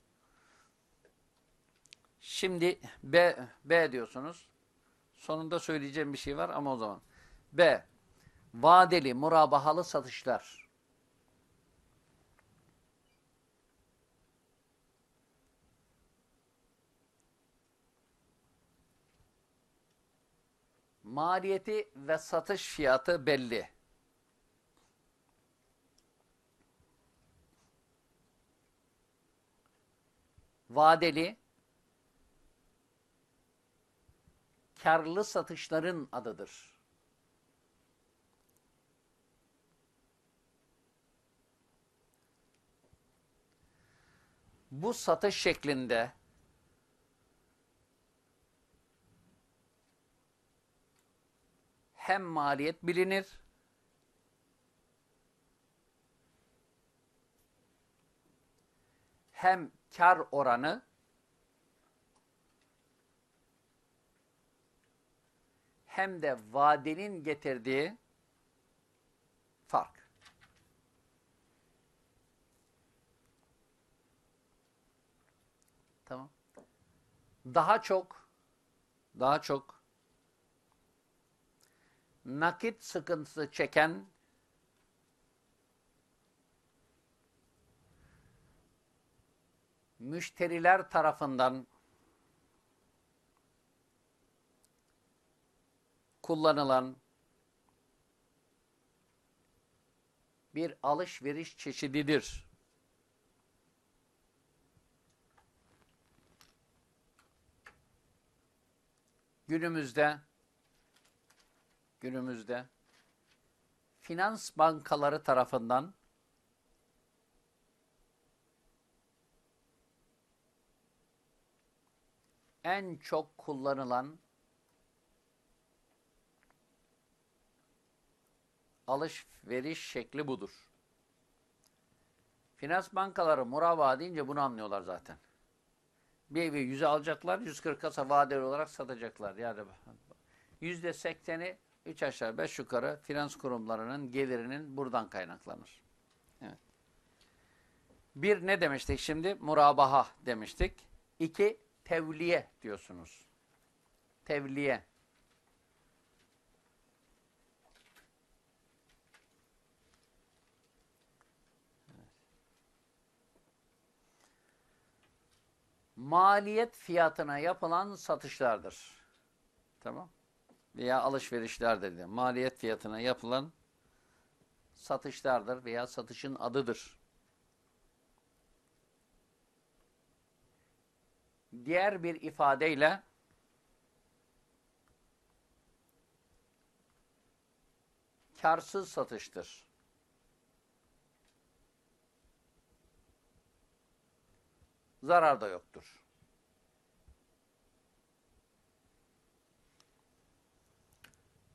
Şimdi B, B diyorsunuz. Sonunda söyleyeceğim bir şey var ama o zaman. B. Vadeli, murabahalı satışlar. maliyeti ve satış fiyatı belli. Vadeli karlı satışların adıdır. Bu satış şeklinde hem maliyet bilinir, hem kar oranı hem de vadenin getirdiği fark. Tamam. Daha çok daha çok nakit sıkıntısı çeken müşteriler tarafından kullanılan bir alışveriş çeşididir. Günümüzde günümüzde finans bankaları tarafından en çok kullanılan alışveriş şekli budur. Finans bankaları muraba deyince bunu anlıyorlar zaten. Bir evi 100'e alacaklar, 140 kasa vadeli olarak satacaklar. Yani yüzde sekseni 3 aşağı 5 yukarı finans kurumlarının gelirinin buradan kaynaklanır. Evet. Bir ne demiştik şimdi? Murabaha demiştik. İki tevliye diyorsunuz. Tevliye. Maliyet fiyatına yapılan satışlardır. Tamam. Veya alışverişlerdir. diye. Maliyet fiyatına yapılan satışlardır veya satışın adıdır. Diğer bir ifadeyle karsız satıştır. Zarar da yoktur.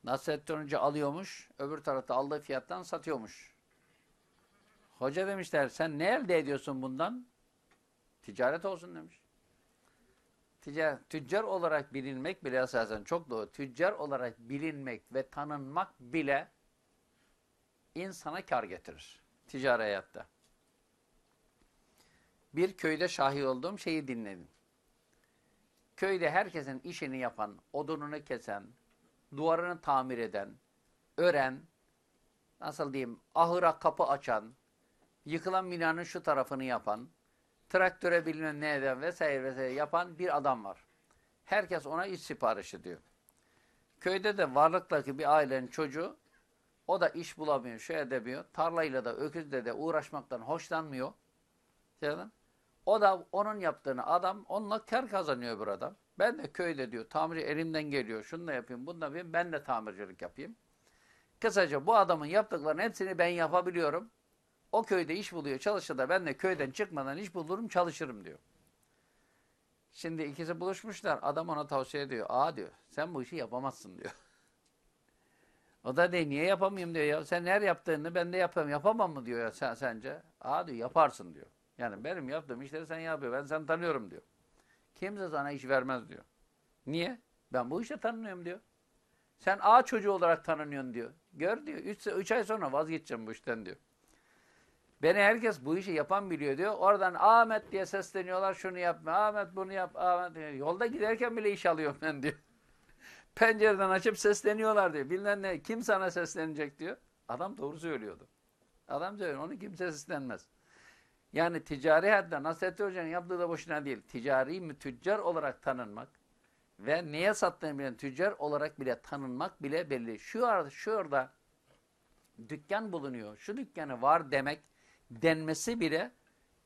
Nasrettin Hoca alıyormuş, öbür tarafta aldığı fiyattan satıyormuş. Hoca demişler, sen ne elde ediyorsun bundan? Ticaret olsun demiş. Ticaret, tüccar olarak bilinmek bile esasen çok doğru. Tüccar olarak bilinmek ve tanınmak bile insana kar getirir. Ticari hayatta. Bir köyde şahit olduğum şeyi dinledim. Köyde herkesin işini yapan, odununu kesen, duvarını tamir eden, ören, nasıl diyeyim, ahıra kapı açan, yıkılan binanın şu tarafını yapan, traktöre bilmem ne eden vesaire vesaire yapan bir adam var. Herkes ona iş sipariş ediyor. Köyde de varlıktaki bir ailenin çocuğu, o da iş bulamıyor, şey edemiyor, tarlayla da öküzle de uğraşmaktan hoşlanmıyor. O da onun yaptığını adam, onunla kar kazanıyor bir adam. Ben de köyde diyor, tamir elimden geliyor, şunu da yapayım, bunu da yapayım, ben de tamircilik yapayım. Kısaca bu adamın yaptıklarının hepsini ben yapabiliyorum. O köyde iş buluyor, çalışır da ben de köyden çıkmadan iş bulurum, çalışırım diyor. Şimdi ikisi buluşmuşlar. Adam ona tavsiye ediyor. Aa diyor, sen bu işi yapamazsın diyor. O da de niye yapamayayım diyor ya. Sen her yaptığını ben de yapamam. Yapamam mı diyor ya sen, sence? Aa diyor, yaparsın diyor. Yani benim yaptığım işleri sen yapıyor. Ben seni tanıyorum diyor. Kimse sana iş vermez diyor. Niye? Ben bu işe tanınıyorum diyor. Sen A çocuğu olarak tanınıyorsun diyor. Gör diyor. Üç, üç ay sonra vazgeçeceğim bu işten diyor. Beni herkes bu işi yapan biliyor diyor. Oradan Ahmet diye sesleniyorlar. Şunu yapma. Ahmet bunu yap. Ahmet diyor. Yolda giderken bile iş alıyorum ben diyor. Pencereden açıp sesleniyorlar diyor. Bilmem ne. Kim sana seslenecek diyor. Adam doğru söylüyordu. Adam söylüyor. Onu kimse seslenmez. Yani ticari hayatta Nasrettin Hoca'nın yaptığı da boşuna değil. Ticari mi tüccar olarak tanınmak ve neye sattığını bilen tüccar olarak bile tanınmak bile belli. Şu arada, şu orada dükkan bulunuyor. Şu dükkanı var demek denmesi bile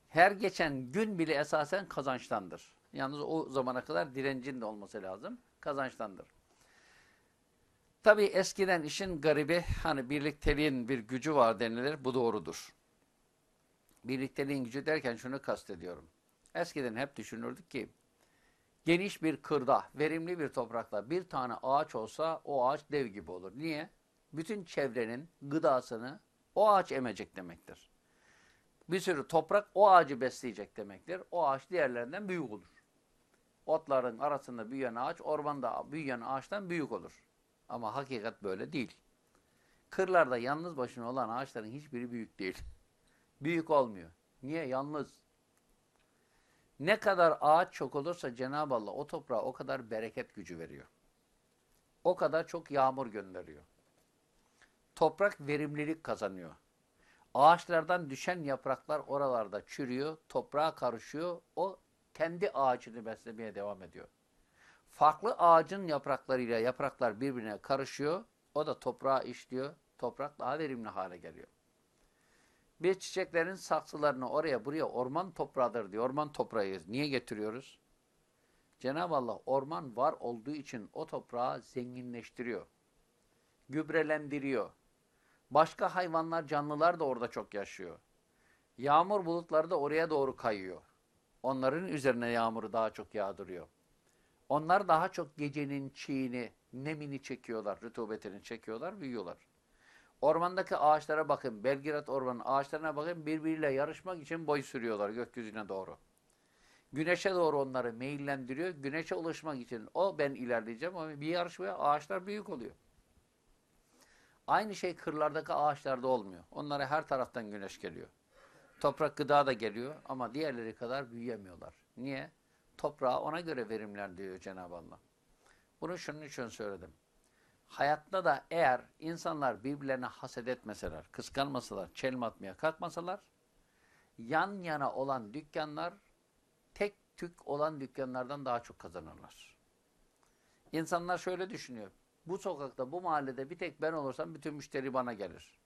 her geçen gün bile esasen kazançtandır. Yalnız o zamana kadar direncin de olması lazım. Kazançtandır. Tabii eskiden işin garibi hani birlikteliğin bir gücü var denilir. Bu doğrudur. Birlikteliğin gücü derken şunu kastediyorum. Eskiden hep düşünürdük ki geniş bir kırda, verimli bir toprakta bir tane ağaç olsa o ağaç dev gibi olur. Niye? Bütün çevrenin gıdasını o ağaç emecek demektir. Bir sürü toprak o ağacı besleyecek demektir. O ağaç diğerlerinden büyük olur. Otların arasında büyüyen ağaç ormanda büyüyen ağaçtan büyük olur. Ama hakikat böyle değil. Kırlarda yalnız başına olan ağaçların hiçbiri büyük değil. Büyük olmuyor. Niye? Yalnız. Ne kadar ağaç çok olursa Cenab-ı Allah o toprağa o kadar bereket gücü veriyor. O kadar çok yağmur gönderiyor. Toprak verimlilik kazanıyor. Ağaçlardan düşen yapraklar oralarda çürüyor, toprağa karışıyor. O kendi ağacını beslemeye devam ediyor. Farklı ağacın yapraklarıyla yapraklar birbirine karışıyor. O da toprağa işliyor. Toprak daha verimli hale geliyor. Biz çiçeklerin saksılarını oraya buraya orman toprağıdır diyor. Orman toprağıyız. Niye getiriyoruz? Cenab-ı Allah orman var olduğu için o toprağı zenginleştiriyor. Gübrelendiriyor. Başka hayvanlar, canlılar da orada çok yaşıyor. Yağmur bulutları da oraya doğru kayıyor. Onların üzerine yağmuru daha çok yağdırıyor. Onlar daha çok gecenin çiğini, nemini çekiyorlar, rutubetini çekiyorlar, büyüyorlar. Ormandaki ağaçlara bakın, Belgrad Ormanı'nın ağaçlarına bakın, birbiriyle yarışmak için boy sürüyorlar gökyüzüne doğru. Güneşe doğru onları meyillendiriyor. Güneşe ulaşmak için o ben ilerleyeceğim ama bir yarışmaya ağaçlar büyük oluyor. Aynı şey kırlardaki ağaçlarda olmuyor. Onlara her taraftan güneş geliyor. Toprak gıda da geliyor ama diğerleri kadar büyüyemiyorlar. Niye? Toprağı ona göre verimler diyor Cenab-ı Allah. Bunu şunun için söyledim. Hayatta da eğer insanlar birbirlerine haset etmeseler, kıskanmasalar, çelme atmaya kalkmasalar, yan yana olan dükkanlar tek tük olan dükkanlardan daha çok kazanırlar. İnsanlar şöyle düşünüyor. Bu sokakta, bu mahallede bir tek ben olursam bütün müşteri bana gelir.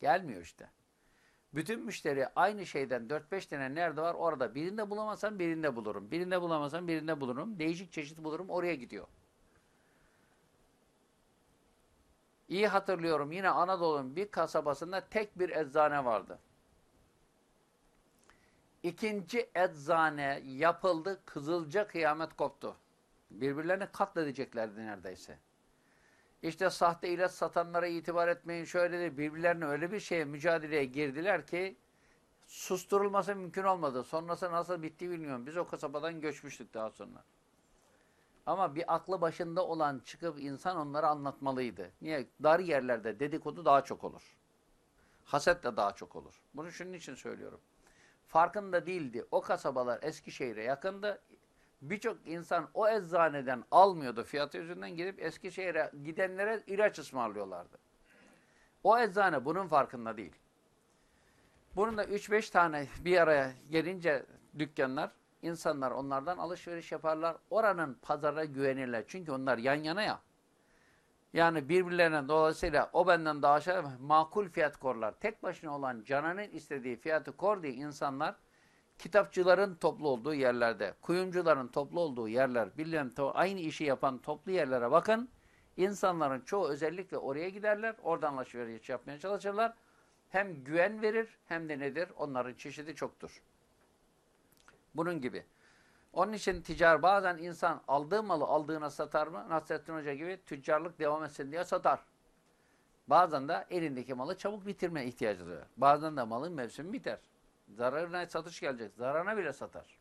Gelmiyor işte. Bütün müşteri aynı şeyden 4-5 tane nerede var orada. Birinde bulamazsam birinde bulurum. Birinde bulamazsam birinde bulurum. Değişik çeşit bulurum oraya gidiyor. İyi hatırlıyorum yine Anadolu'nun bir kasabasında tek bir eczane vardı. İkinci eczane yapıldı, kızılca kıyamet koptu. Birbirlerini katledeceklerdi neredeyse. İşte sahte ilaç satanlara itibar etmeyin şöyle de birbirlerine öyle bir şeye mücadeleye girdiler ki susturulması mümkün olmadı. Sonrası nasıl bitti bilmiyorum. Biz o kasabadan göçmüştük daha sonra. Ama bir aklı başında olan çıkıp insan onlara anlatmalıydı. Niye? Dar yerlerde dedikodu daha çok olur. Haset de daha çok olur. Bunu şunun için söylüyorum. Farkında değildi. O kasabalar Eskişehir'e yakındı. Birçok insan o eczaneden almıyordu. Fiyatı yüzünden gidip Eskişehir'e gidenlere ilaç ısmarlıyorlardı. O eczane bunun farkında değil. Bunun da 3-5 tane bir araya gelince dükkanlar, insanlar onlardan alışveriş yaparlar. Oranın pazara güvenirler. Çünkü onlar yan yana ya. Yani birbirlerine dolayısıyla o benden daha aşağı makul fiyat korlar. Tek başına olan canının istediği fiyatı kor diye insanlar kitapçıların toplu olduğu yerlerde, kuyumcuların toplu olduğu yerler, bilen aynı işi yapan toplu yerlere bakın. İnsanların çoğu özellikle oraya giderler. Oradan alışveriş yapmaya çalışırlar. Hem güven verir hem de nedir? Onların çeşidi çoktur. Bunun gibi. Onun için ticari bazen insan aldığı malı aldığına satar mı? Nasrettin Hoca gibi tüccarlık devam etsin diye satar. Bazen de elindeki malı çabuk bitirme ihtiyacı duyar. Bazen de malın mevsimi biter. Zararına satış gelecek. Zararına bile satar.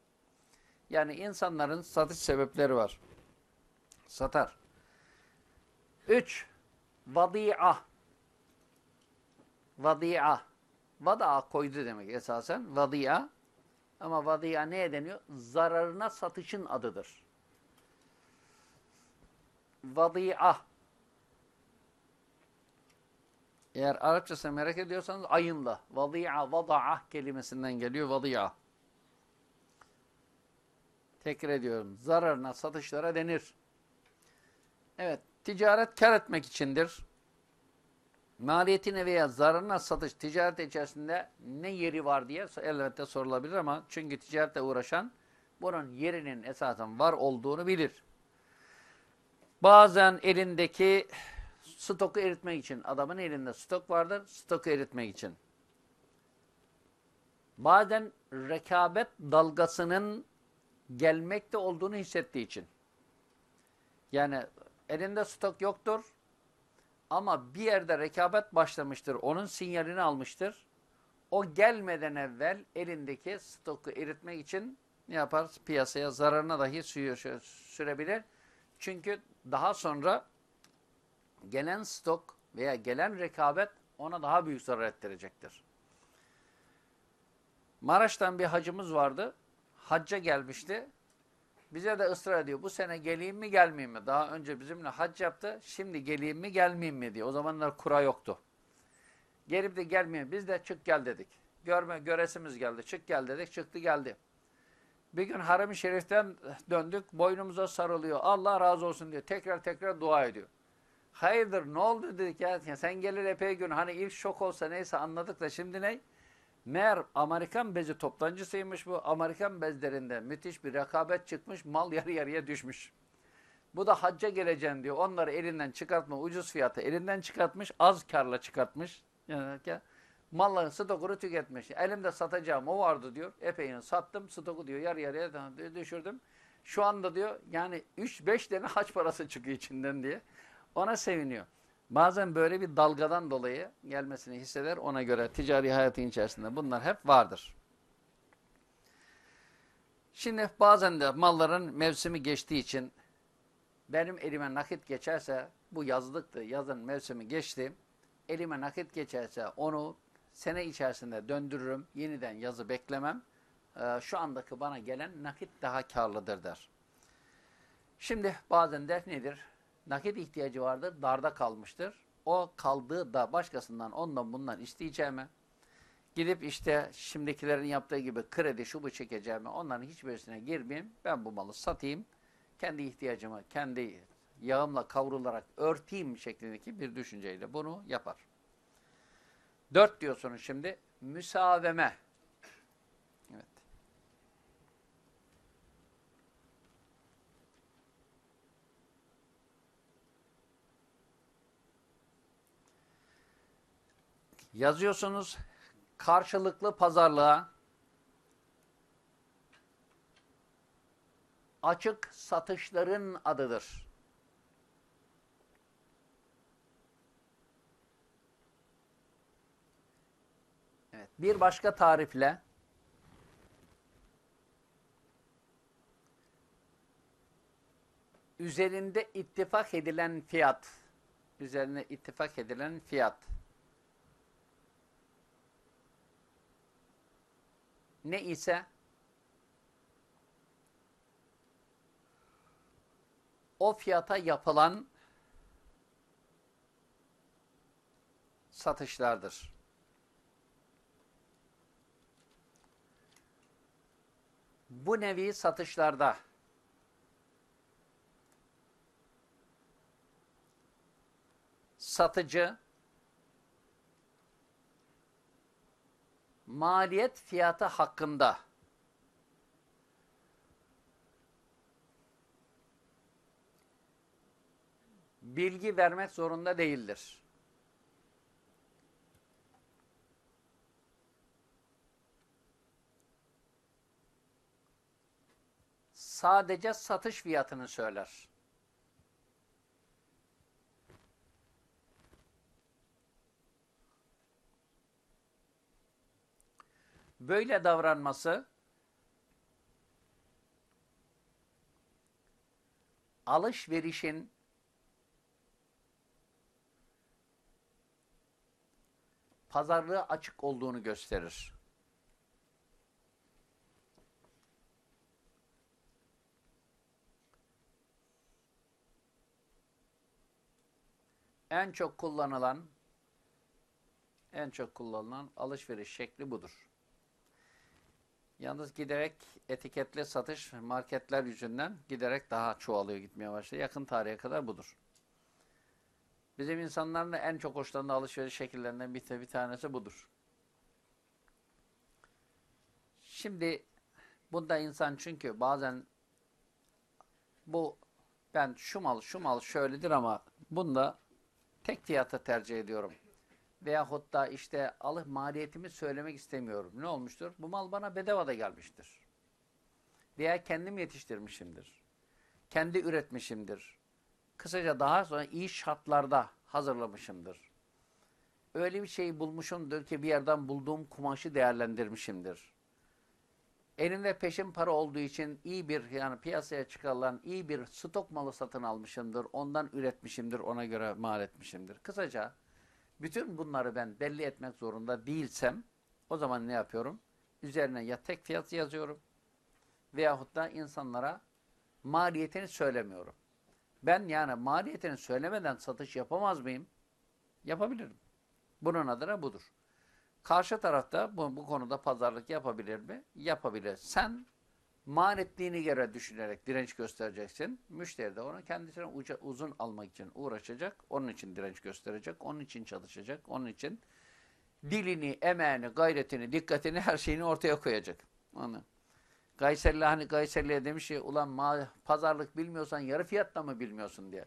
Yani insanların satış sebepleri var. Satar. Üç. Vadi'a. Vadi'a. Vada koydu demek esasen. Vadi'a. Ama vadi'a neye deniyor? Zararına satışın adıdır. Vadi'a. Eğer Arapçasını merak ediyorsanız ayınla. Vadi'a, vada'a kelimesinden geliyor vadi'a. Tekrar ediyorum. Zararına, satışlara denir. Evet, ticaret kar etmek içindir. Maliyetine veya zararına satış ticaret içerisinde ne yeri var diye elbette sorulabilir ama çünkü ticaretle uğraşan bunun yerinin esasen var olduğunu bilir. Bazen elindeki stoku eritmek için. Adamın elinde stok vardır, stoku eritmek için. Bazen rekabet dalgasının gelmekte olduğunu hissettiği için. Yani elinde stok yoktur ama bir yerde rekabet başlamıştır, onun sinyalini almıştır. O gelmeden evvel elindeki stoku eritmek için ne yapar? Piyasaya zararına dahi sürebilir. Çünkü daha sonra gelen stok veya gelen rekabet ona daha büyük zarar ettirecektir. Maraş'tan bir hacımız vardı. Hacca gelmişti. Bize de ısrar ediyor. Bu sene geleyim mi gelmeyeyim mi? Daha önce bizimle hac yaptı. Şimdi geleyim mi gelmeyeyim mi diye. O zamanlar kura yoktu. Gelip de gelmeyeyim. Biz de çık gel dedik. Görme, göresimiz geldi. Çık gel dedik. Çıktı geldi. Bir gün Haram-ı Şerif'ten döndük. Boynumuza sarılıyor. Allah razı olsun diyor. Tekrar tekrar dua ediyor. Hayırdır ne oldu dedik ya. sen gelir epey gün hani ilk şok olsa neyse anladık da şimdi ne? Meğer Amerikan bezi toptancısıymış bu. Amerikan bezlerinde müthiş bir rekabet çıkmış. Mal yarı yarıya düşmüş. Bu da hacca geleceğim diyor. Onları elinden çıkartma ucuz fiyata elinden çıkartmış. Az karla çıkartmış. Yani malların stokunu tüketmiş. Elimde satacağım o vardı diyor. Epeyini sattım stoku diyor yarı yarıya düşürdüm. Şu anda diyor yani 3-5 tane haç parası çıkıyor içinden diye. Ona seviniyor. Bazen böyle bir dalgadan dolayı gelmesini hisseder. Ona göre ticari hayatın içerisinde bunlar hep vardır. Şimdi bazen de malların mevsimi geçtiği için benim elime nakit geçerse bu yazlıktı, yazın mevsimi geçti. Elime nakit geçerse onu sene içerisinde döndürürüm. Yeniden yazı beklemem. Ee, şu andaki bana gelen nakit daha karlıdır der. Şimdi bazen der nedir? Nakit ihtiyacı vardır, darda kalmıştır. O kaldığı da başkasından ondan bundan isteyeceğime, gidip işte şimdikilerin yaptığı gibi kredi şu bu çekeceğime, onların hiçbirisine girmeyeyim, ben bu malı satayım, kendi ihtiyacımı, kendi yağımla kavrularak örteyim şeklindeki bir düşünceyle bunu yapar. Dört diyorsunuz şimdi, müsaveme. Evet. Yazıyorsunuz karşılıklı pazarlığa açık satışların adıdır. Evet, bir başka tarifle üzerinde ittifak edilen fiyat üzerine ittifak edilen fiyat ne ise o fiyata yapılan satışlardır. Bu nevi satışlarda satıcı maliyet fiyatı hakkında bilgi vermek zorunda değildir. Sadece satış fiyatını söyler. Böyle davranması alışverişin pazarlığı açık olduğunu gösterir. En çok kullanılan en çok kullanılan alışveriş şekli budur. Yalnız giderek etiketli satış marketler yüzünden giderek daha çoğalıyor gitmeye başladı. Yakın tarihe kadar budur. Bizim insanların da en çok hoşlandığı alışveriş şekillerinden bir, bir tanesi budur. Şimdi bunda insan çünkü bazen bu ben şu mal şu mal şöyledir ama bunda tek fiyata tercih ediyorum. Veyahut da işte alıp maliyetimi söylemek istemiyorum. Ne olmuştur? Bu mal bana bedava da gelmiştir. Veya kendim yetiştirmişimdir. Kendi üretmişimdir. Kısaca daha sonra iyi şartlarda hazırlamışımdır. Öyle bir şey bulmuşumdur ki bir yerden bulduğum kumaşı değerlendirmişimdir. Elimde peşin para olduğu için iyi bir yani piyasaya çıkarılan iyi bir stok malı satın almışımdır. Ondan üretmişimdir. Ona göre mal etmişimdir. Kısaca bütün bunları ben belli etmek zorunda değilsem o zaman ne yapıyorum? Üzerine ya tek fiyat yazıyorum veyahut da insanlara maliyetini söylemiyorum. Ben yani maliyetini söylemeden satış yapamaz mıyım? Yapabilirim. Bunun adına budur. Karşı tarafta bu, bu konuda pazarlık yapabilir mi? Yapabilir. Sen mal ettiğini göre düşünerek direnç göstereceksin. Müşteri de onu kendisine uca, uzun almak için uğraşacak. Onun için direnç gösterecek. Onun için çalışacak. Onun için dilini, emeğini, gayretini, dikkatini, her şeyini ortaya koyacak. Onu. Gayserli hani Gayserli'ye demiş ki ulan ma pazarlık bilmiyorsan yarı fiyatla mı bilmiyorsun diye.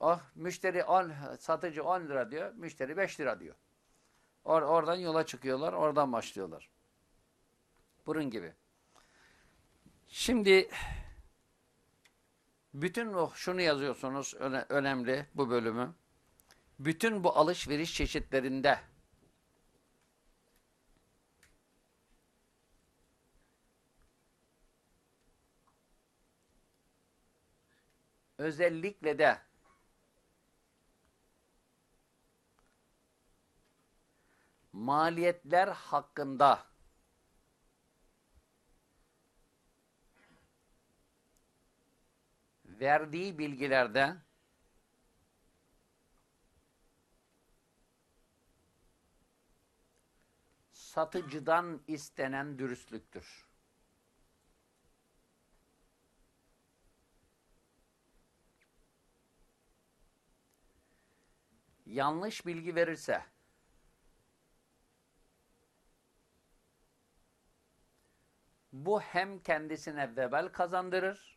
Oh müşteri 10, satıcı 10 lira diyor, müşteri 5 lira diyor. Or oradan yola çıkıyorlar, oradan başlıyorlar. Bunun gibi. Şimdi Bütün o şunu yazıyorsunuz öne- önemli bu bölümü. Bütün bu alışveriş çeşitlerinde özellikle de maliyetler hakkında verdiği bilgilerde satıcıdan istenen dürüstlüktür. Yanlış bilgi verirse bu hem kendisine vebal kazandırır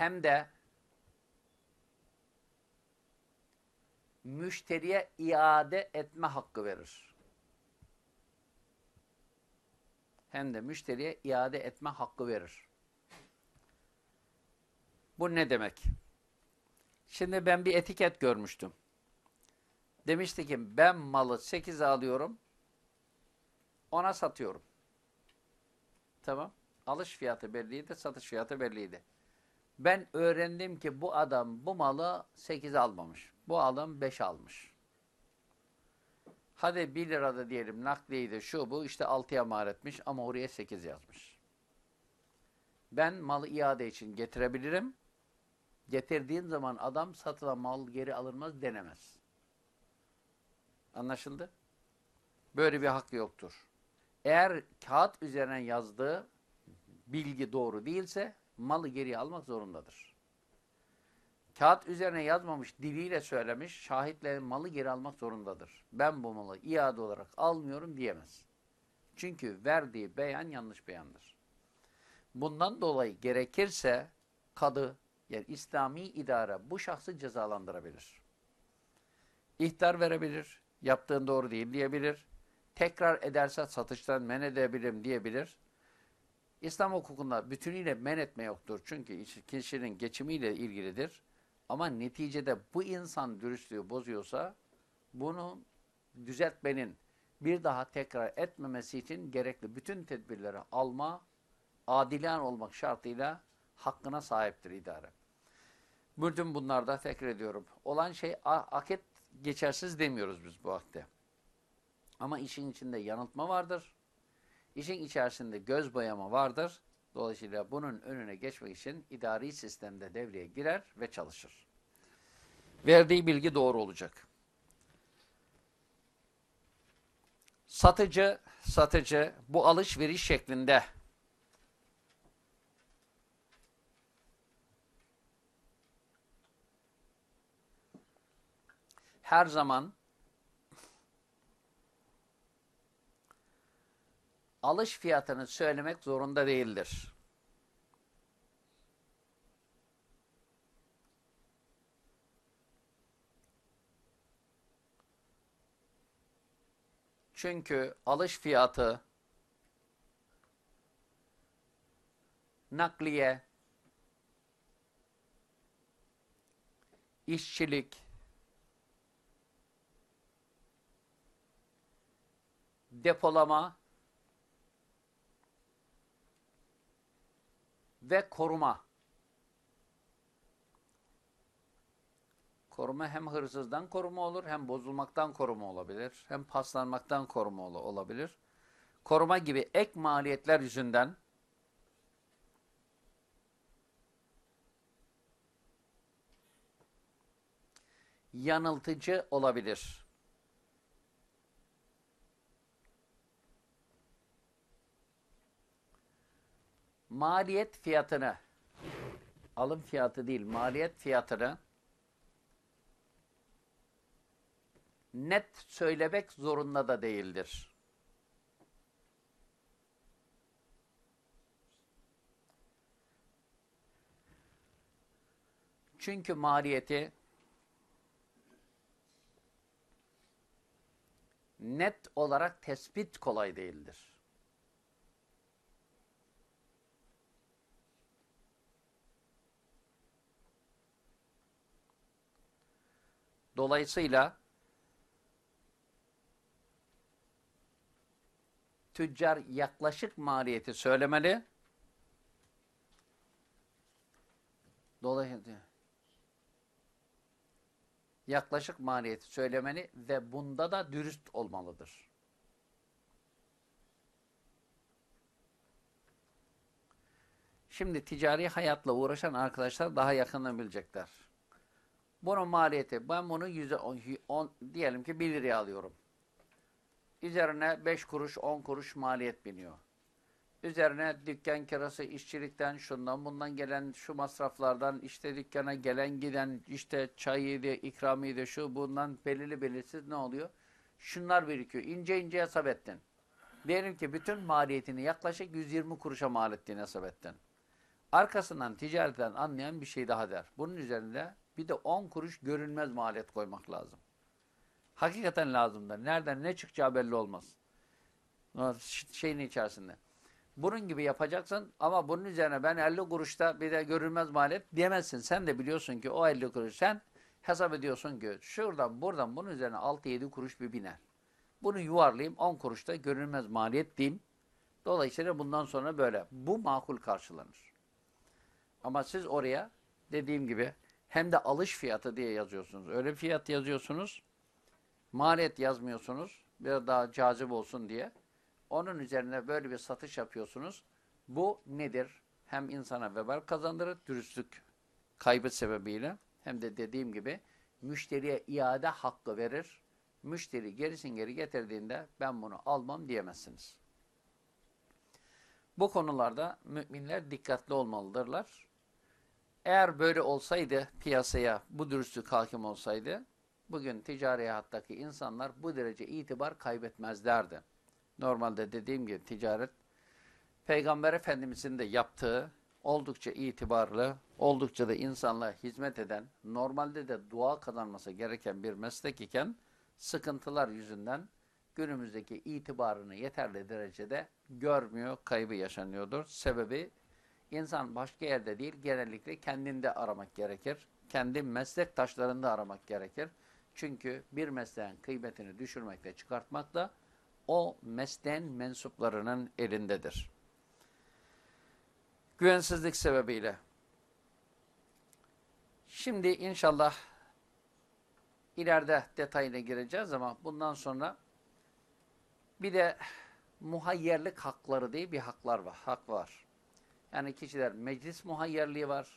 hem de müşteriye iade etme hakkı verir. Hem de müşteriye iade etme hakkı verir. Bu ne demek? Şimdi ben bir etiket görmüştüm. Demişti ki ben malı 8'e alıyorum, ona satıyorum. Tamam. Alış fiyatı belliydi, satış fiyatı belliydi. Ben öğrendim ki bu adam bu malı 8 almamış. Bu adam 5 almış. Hadi 1 lirada diyelim nakliydi şu bu işte 6'ya mal etmiş ama oraya 8 yazmış. Ben malı iade için getirebilirim. Getirdiğim zaman adam satılan mal geri alınmaz denemez. Anlaşıldı? Böyle bir hakkı yoktur. Eğer kağıt üzerine yazdığı bilgi doğru değilse malı geri almak zorundadır. Kağıt üzerine yazmamış, diliyle söylemiş, şahitle malı geri almak zorundadır. Ben bu malı iade olarak almıyorum diyemez. Çünkü verdiği beyan yanlış beyandır. Bundan dolayı gerekirse kadı, yani İslami idare bu şahsı cezalandırabilir. İhtar verebilir, yaptığın doğru değil diyebilir, tekrar ederse satıştan men edebilirim diyebilir. İslam hukukunda bütünüyle men etme yoktur. Çünkü kişinin geçimiyle ilgilidir. Ama neticede bu insan dürüstlüğü bozuyorsa bunu düzeltmenin bir daha tekrar etmemesi için gerekli bütün tedbirleri alma, adilan olmak şartıyla hakkına sahiptir idare. Bütün bunlarda tekrar ediyorum. Olan şey aket geçersiz demiyoruz biz bu akte. Ama işin içinde yanıltma vardır. İşin içerisinde göz boyama vardır. Dolayısıyla bunun önüne geçmek için idari sistemde devreye girer ve çalışır. Verdiği bilgi doğru olacak. Satıcı, satıcı bu alışveriş şeklinde her zaman alış fiyatını söylemek zorunda değildir. Çünkü alış fiyatı nakliye, işçilik, depolama ve koruma. Koruma hem hırsızdan koruma olur, hem bozulmaktan koruma olabilir, hem paslanmaktan koruma olabilir. Koruma gibi ek maliyetler yüzünden yanıltıcı olabilir. Maliyet fiyatını alım fiyatı değil maliyet fiyatını net söylemek zorunda da değildir. Çünkü maliyeti net olarak tespit kolay değildir. Dolayısıyla tüccar yaklaşık maliyeti söylemeli. Dolayısıyla yaklaşık maliyeti söylemeli ve bunda da dürüst olmalıdır. Şimdi ticari hayatla uğraşan arkadaşlar daha yakından bilecekler. Bunun maliyeti, ben bunu yüze, on, diyelim ki 1 liraya alıyorum. Üzerine 5 kuruş, 10 kuruş maliyet biniyor. Üzerine dükkan kirası, işçilikten, şundan bundan gelen şu masraflardan, işte dükkana gelen giden, işte çayıydı, ikramıydı, şu bundan belirli belirsiz ne oluyor? Şunlar birikiyor. İnce ince hesap ettin. Diyelim ki bütün maliyetini yaklaşık 120 kuruşa mal ettiğini hesap ettin. Arkasından ticaretten anlayan bir şey daha der. Bunun üzerinde bir de 10 kuruş görünmez maliyet koymak lazım. Hakikaten lazımdır. Nereden ne çıkacağı belli olmaz. Şeyin içerisinde. Bunun gibi yapacaksın ama bunun üzerine ben 50 kuruşta bir de görünmez maliyet diyemezsin. Sen de biliyorsun ki o 50 kuruş sen hesap ediyorsun ki şuradan buradan bunun üzerine 6-7 kuruş bir biner. Bunu yuvarlayayım 10 kuruşta görünmez maliyet diyeyim. Dolayısıyla bundan sonra böyle. Bu makul karşılanır. Ama siz oraya dediğim gibi hem de alış fiyatı diye yazıyorsunuz. Öyle fiyat yazıyorsunuz. Maliyet yazmıyorsunuz. Biraz daha cazip olsun diye. Onun üzerine böyle bir satış yapıyorsunuz. Bu nedir? Hem insana vebal kazandırır, dürüstlük kaybı sebebiyle hem de dediğim gibi müşteriye iade hakkı verir. Müşteri gerisin geri getirdiğinde ben bunu almam diyemezsiniz. Bu konularda müminler dikkatli olmalıdırlar. Eğer böyle olsaydı piyasaya bu dürüstlük hakim olsaydı bugün ticari hayattaki insanlar bu derece itibar kaybetmezlerdi. Normalde dediğim gibi ticaret Peygamber Efendimizin de yaptığı oldukça itibarlı, oldukça da insanlığa hizmet eden, normalde de dua kazanması gereken bir meslek iken sıkıntılar yüzünden günümüzdeki itibarını yeterli derecede görmüyor, kaybı yaşanıyordur. Sebebi insan başka yerde değil, genellikle kendinde aramak gerekir. Kendi meslektaşlarında aramak gerekir. Çünkü bir mesleğin kıymetini düşürmekle, çıkartmakla o mesleğin mensuplarının elindedir. Güvensizlik sebebiyle. Şimdi inşallah ileride detayına gireceğiz ama bundan sonra bir de muhayyerlik hakları diye bir haklar var, hak var. Yani kişiler meclis muhayyerliği var,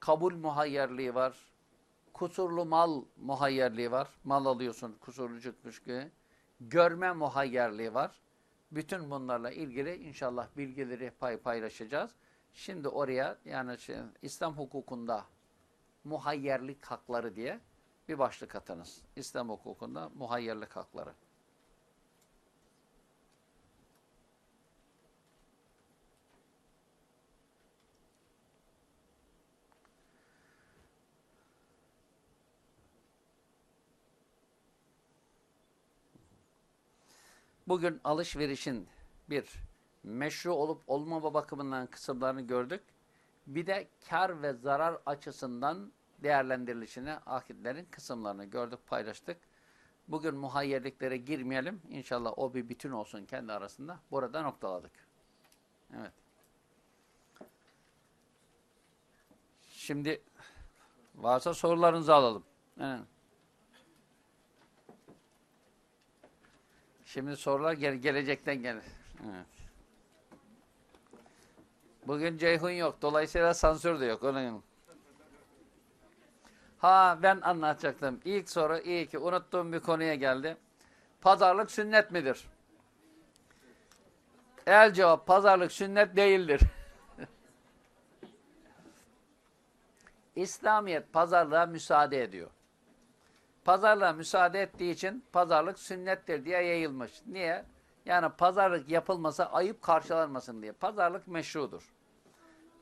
kabul muhayyerliği var, kusurlu mal muhayyerliği var. Mal alıyorsun kusurlu çıkmış gibi görme muhayyerliği var. Bütün bunlarla ilgili inşallah bilgileri pay paylaşacağız. Şimdi oraya yani şey, İslam hukukunda muhayyerlik hakları diye bir başlık atınız. İslam hukukunda muhayyerlik hakları. Bugün alışverişin bir meşru olup olmama bakımından kısımlarını gördük. Bir de kar ve zarar açısından değerlendirilişini, akitlerin kısımlarını gördük, paylaştık. Bugün muhayyerliklere girmeyelim. İnşallah o bir bütün olsun kendi arasında. Burada noktaladık. Evet. Şimdi varsa sorularınızı alalım. Evet. Şimdi sorular gel gelecekten gelir. Bugün Ceyhun yok. Dolayısıyla sansür de yok. Onun. Ha ben anlatacaktım. İlk soru iyi ki unuttuğum bir konuya geldi. Pazarlık sünnet midir? El cevap pazarlık sünnet değildir. İslamiyet pazarlığa müsaade ediyor pazarlığa müsaade ettiği için pazarlık sünnettir diye yayılmış. Niye? Yani pazarlık yapılmasa ayıp karşılanmasın diye. Pazarlık meşrudur.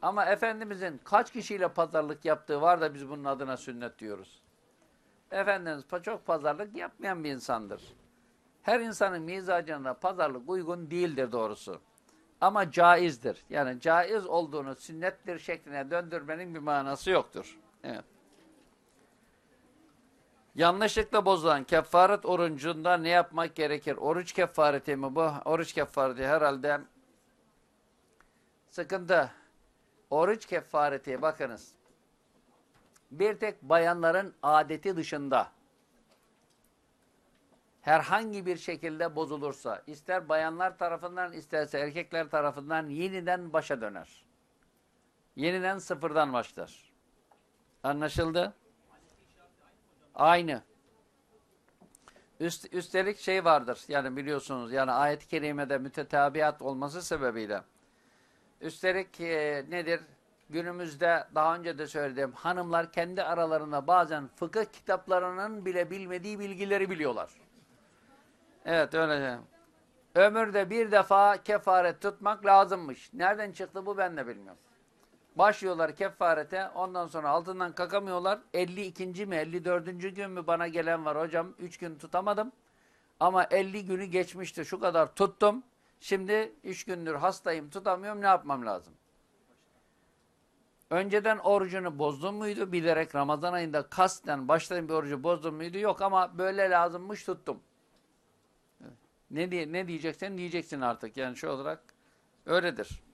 Ama Efendimizin kaç kişiyle pazarlık yaptığı var da biz bunun adına sünnet diyoruz. Efendimiz çok pazarlık yapmayan bir insandır. Her insanın mizacına pazarlık uygun değildir doğrusu. Ama caizdir. Yani caiz olduğunu sünnettir şekline döndürmenin bir manası yoktur. Evet. Yanlışlıkla bozulan kefaret orucunda ne yapmak gerekir? Oruç kefareti mi bu? Oruç kefareti herhalde sıkıntı. Oruç kefareti bakınız. Bir tek bayanların adeti dışında herhangi bir şekilde bozulursa, ister bayanlar tarafından isterse erkekler tarafından yeniden başa döner. Yeniden sıfırdan başlar. Anlaşıldı? Aynı. Üst, üstelik şey vardır, yani biliyorsunuz, yani ayet-i kerimede mütetabiat olması sebebiyle. Üstelik e, nedir? Günümüzde daha önce de söyledim, hanımlar kendi aralarında bazen fıkıh kitaplarının bile bilmediği bilgileri biliyorlar. Evet öyle. Ömürde bir defa kefaret tutmak lazımmış. Nereden çıktı bu ben de bilmiyorum. Başlıyorlar kefarete ondan sonra altından kakamıyorlar. 52. mi 54. gün mü bana gelen var hocam 3 gün tutamadım. Ama 50 günü geçmişti şu kadar tuttum. Şimdi 3 gündür hastayım tutamıyorum ne yapmam lazım? Önceden orucunu bozdun muydu? Bilerek Ramazan ayında kasten başlayın bir orucu bozdun muydu? Yok ama böyle lazımmış tuttum. Ne, diye, ne diyeceksen diyeceksin artık. Yani şu olarak öyledir.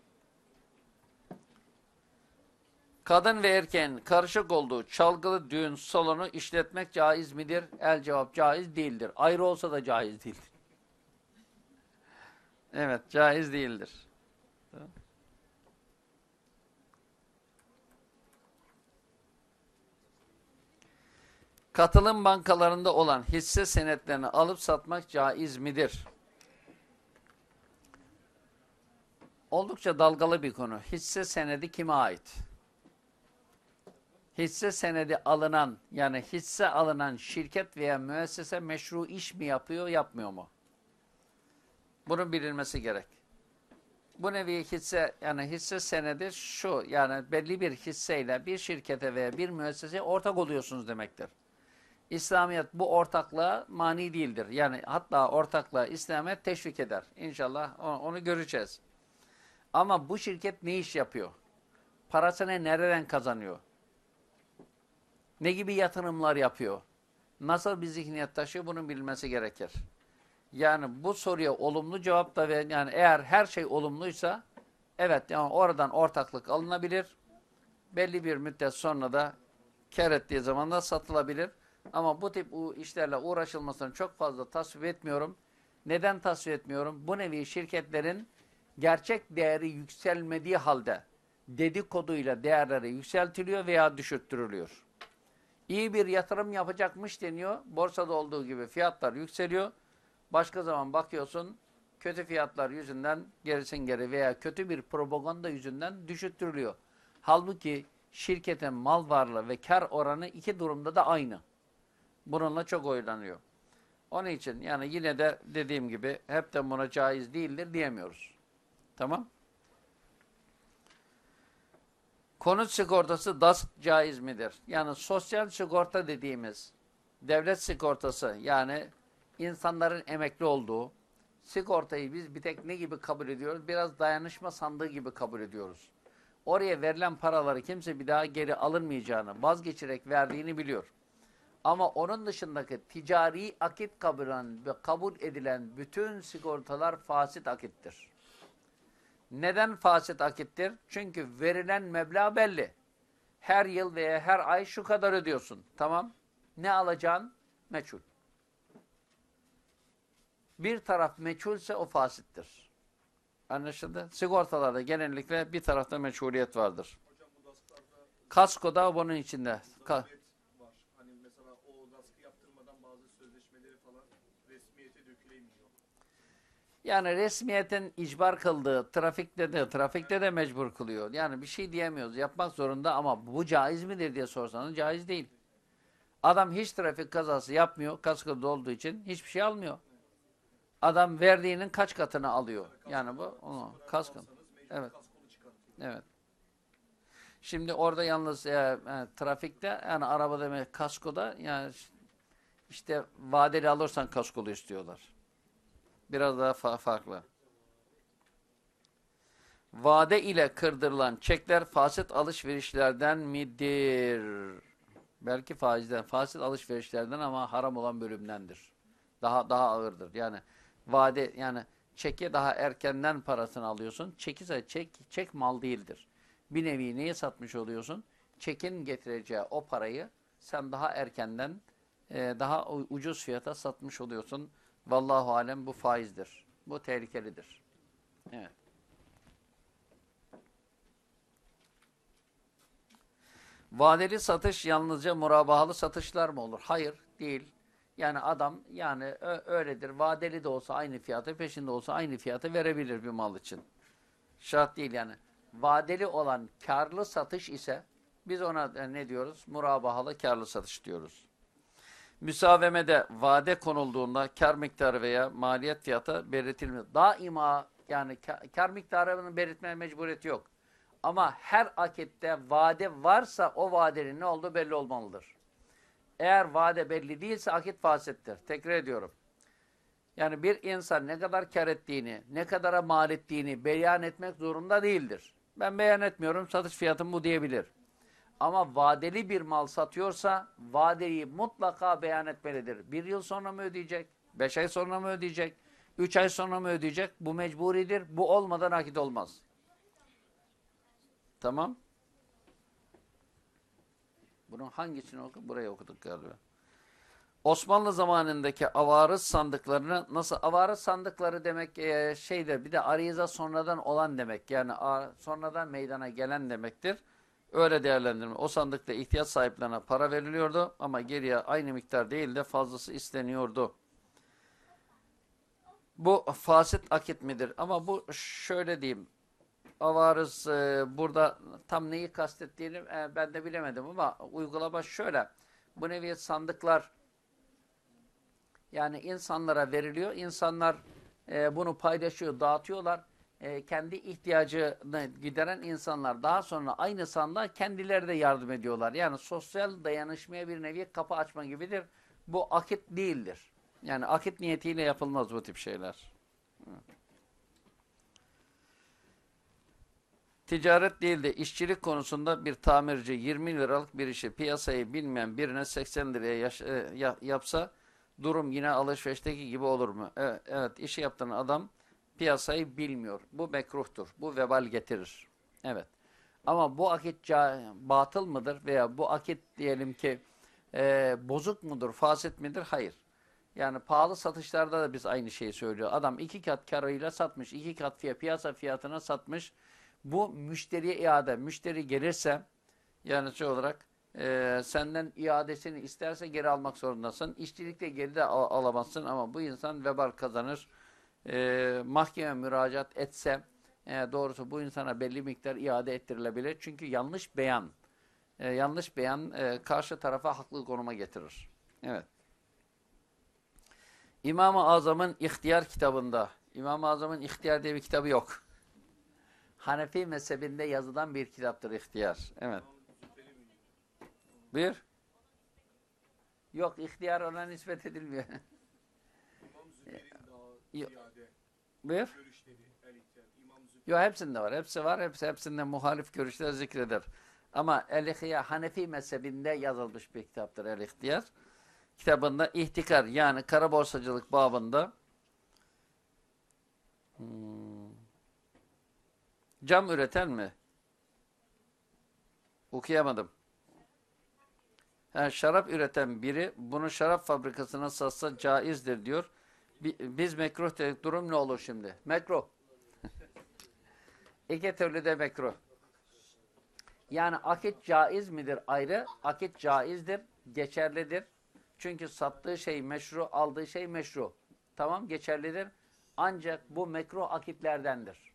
Kadın ve erkeğin karışık olduğu çalgılı düğün salonu işletmek caiz midir? El cevap caiz değildir. Ayrı olsa da caiz değildir. Evet, caiz değildir. Katılım bankalarında olan hisse senetlerini alıp satmak caiz midir? Oldukça dalgalı bir konu. Hisse senedi kime ait? Hisse senedi alınan yani hisse alınan şirket veya müessese meşru iş mi yapıyor, yapmıyor mu? Bunun bilinmesi gerek. Bu nevi hisse yani hisse senedi şu yani belli bir hisseyle bir şirkete veya bir müesseseye ortak oluyorsunuz demektir. İslamiyet bu ortaklığa mani değildir. Yani hatta ortaklığa İslamiyet teşvik eder. İnşallah onu göreceğiz. Ama bu şirket ne iş yapıyor? Parasını nereden kazanıyor? Ne gibi yatırımlar yapıyor? Nasıl bir zihniyet taşıyor bunun bilmesi gerekir. Yani bu soruya olumlu cevap da ver. Yani eğer her şey olumluysa evet yani oradan ortaklık alınabilir. Belli bir müddet sonra da kar ettiği zaman da satılabilir. Ama bu tip işlerle uğraşılmasını çok fazla tasvip etmiyorum. Neden tasvip etmiyorum? Bu nevi şirketlerin gerçek değeri yükselmediği halde dedikoduyla değerleri yükseltiliyor veya düşürttürülüyor. İyi bir yatırım yapacakmış deniyor. Borsada olduğu gibi fiyatlar yükseliyor. Başka zaman bakıyorsun kötü fiyatlar yüzünden gerisin geri veya kötü bir propaganda yüzünden düşürttürülüyor. Halbuki şirketin mal varlığı ve kar oranı iki durumda da aynı. Bununla çok oynanıyor. Onun için yani yine de dediğim gibi hep de buna caiz değildir diyemiyoruz. Tamam. Konut sigortası DAS caiz midir? Yani sosyal sigorta dediğimiz devlet sigortası yani insanların emekli olduğu sigortayı biz bir tek ne gibi kabul ediyoruz? Biraz dayanışma sandığı gibi kabul ediyoruz. Oraya verilen paraları kimse bir daha geri alınmayacağını, vazgeçerek verdiğini biliyor. Ama onun dışındaki ticari akit kabul edilen, kabul edilen bütün sigortalar fasit akittir. Neden fasit akittir? Çünkü verilen meblağ belli. Her yıl veya her ay şu kadar ödüyorsun. Tamam. Ne alacağın? Meçhul. Bir taraf meçhulse o fasittir. Anlaşıldı? Sigortalarda genellikle bir tarafta meçhuliyet vardır. Hocam, Kasko da bunun içinde. Ka Yani resmiyetin icbar kıldığı, trafikte de, trafikte de mecbur kılıyor. Yani bir şey diyemiyoruz. Yapmak zorunda ama bu caiz midir diye sorsanız caiz değil. Adam hiç trafik kazası yapmıyor. Kaskoda olduğu için hiçbir şey almıyor. Adam verdiğinin kaç katını alıyor. Yani bu onu kaskın. Evet. Evet. Şimdi orada yalnız e, e, trafikte yani araba demek kaskoda yani işte vadeli alırsan kaskolu istiyorlar. Biraz daha fa farklı. Vade ile kırdırılan çekler fasit alışverişlerden midir? Belki faizden, fasit alışverişlerden ama haram olan bölümdendir. Daha daha ağırdır. Yani vade yani çeke daha erkenden parasını alıyorsun. Çek ise çek çek mal değildir. Bir nevi neye satmış oluyorsun? Çekin getireceği o parayı sen daha erkenden e, daha ucuz fiyata satmış oluyorsun. Vallahu alem bu faizdir. Bu tehlikelidir. Evet. Vadeli satış yalnızca murabahalı satışlar mı olur? Hayır, değil. Yani adam yani öyledir. Vadeli de olsa aynı fiyata, peşinde olsa aynı fiyata verebilir bir mal için. Şart değil yani. Vadeli olan karlı satış ise biz ona e, ne diyoruz? Murabahalı karlı satış diyoruz. Müsavemede vade konulduğunda kar miktarı veya maliyet fiyata belirtilmiyor. Daima yani ka- kar miktarını belirtme mecburiyeti yok. Ama her akette vade varsa o vadenin ne olduğu belli olmalıdır. Eğer vade belli değilse akit fasittir. Tekrar ediyorum. Yani bir insan ne kadar kar ettiğini, ne kadara mal ettiğini beyan etmek zorunda değildir. Ben beyan etmiyorum, satış fiyatım bu diyebilir. Ama vadeli bir mal satıyorsa vadeyi mutlaka beyan etmelidir. Bir yıl sonra mı ödeyecek? Beş ay sonra mı ödeyecek? Üç ay sonra mı ödeyecek? Bu mecburidir. Bu olmadan akit olmaz. Tamam. Bunun hangisini okuduk? Burayı okuduk galiba. Osmanlı zamanındaki avarız sandıklarını nasıl avarız sandıkları demek e, şeydir bir de ariza sonradan olan demek yani sonradan meydana gelen demektir. Öyle değerlendirme. O sandıkta ihtiyaç sahiplerine para veriliyordu ama geriye aynı miktar değil de fazlası isteniyordu. Bu fasit akit midir? Ama bu şöyle diyeyim. Avarız e, burada tam neyi kastettiğini e, ben de bilemedim ama uygulama şöyle. Bu nevi sandıklar yani insanlara veriliyor. İnsanlar e, bunu paylaşıyor, dağıtıyorlar. E, kendi ihtiyacını gideren insanlar daha sonra aynı sandığa kendileri de yardım ediyorlar. Yani sosyal dayanışmaya bir nevi kapı açma gibidir. Bu akit değildir. Yani akit niyetiyle yapılmaz bu tip şeyler. Ticaret değil de işçilik konusunda bir tamirci 20 liralık bir işi piyasayı bilmeyen birine 80 liraya yaş- e, ya- yapsa durum yine alışverişteki gibi olur mu? Evet, evet işi yaptıran adam piyasayı bilmiyor. Bu mekruhtur. Bu vebal getirir. Evet. Ama bu akit batıl mıdır veya bu akit diyelim ki e, bozuk mudur, fasit midir? Hayır. Yani pahalı satışlarda da biz aynı şeyi söylüyor. Adam iki kat karıyla satmış, iki kat fiyat, piyasa fiyatına satmış. Bu müşteriye iade. Müşteri gelirse yani şey olarak e, senden iadesini isterse geri almak zorundasın. İşçilikte geri de al- alamazsın ama bu insan vebal kazanır. E, mahkeme müracaat etse e, doğrusu bu insana belli miktar iade ettirilebilir. Çünkü yanlış beyan e, yanlış beyan e, karşı tarafa haklı konuma getirir. Evet. İmam-ı Azam'ın İhtiyar kitabında İmam-ı Azam'ın İhtiyar diye bir kitabı yok. Hanefi mezhebinde yazılan bir kitaptır İhtiyar. Evet. Bir. Yok ihtiyar ona nispet edilmiyor. Daha Yok. el hepsinde var. Hepsi var. Hepsi hepsinde muhalif görüşler zikreder. Ama El-İhya Hanefi mezhebinde yazılmış bir kitaptır El-İhtiyar. Kitabında ihtikar yani kara borsacılık babında hmm, cam üreten mi? Okuyamadım. Ha, şarap üreten biri bunu şarap fabrikasına satsa caizdir diyor. Bi- Biz mekruh dedik. Durum ne olur şimdi? Mekruh. İki türlü de mekruh. Yani akit caiz midir ayrı? Akit caizdir, geçerlidir. Çünkü sattığı şey meşru, aldığı şey meşru. Tamam geçerlidir. Ancak bu mekruh akitlerdendir.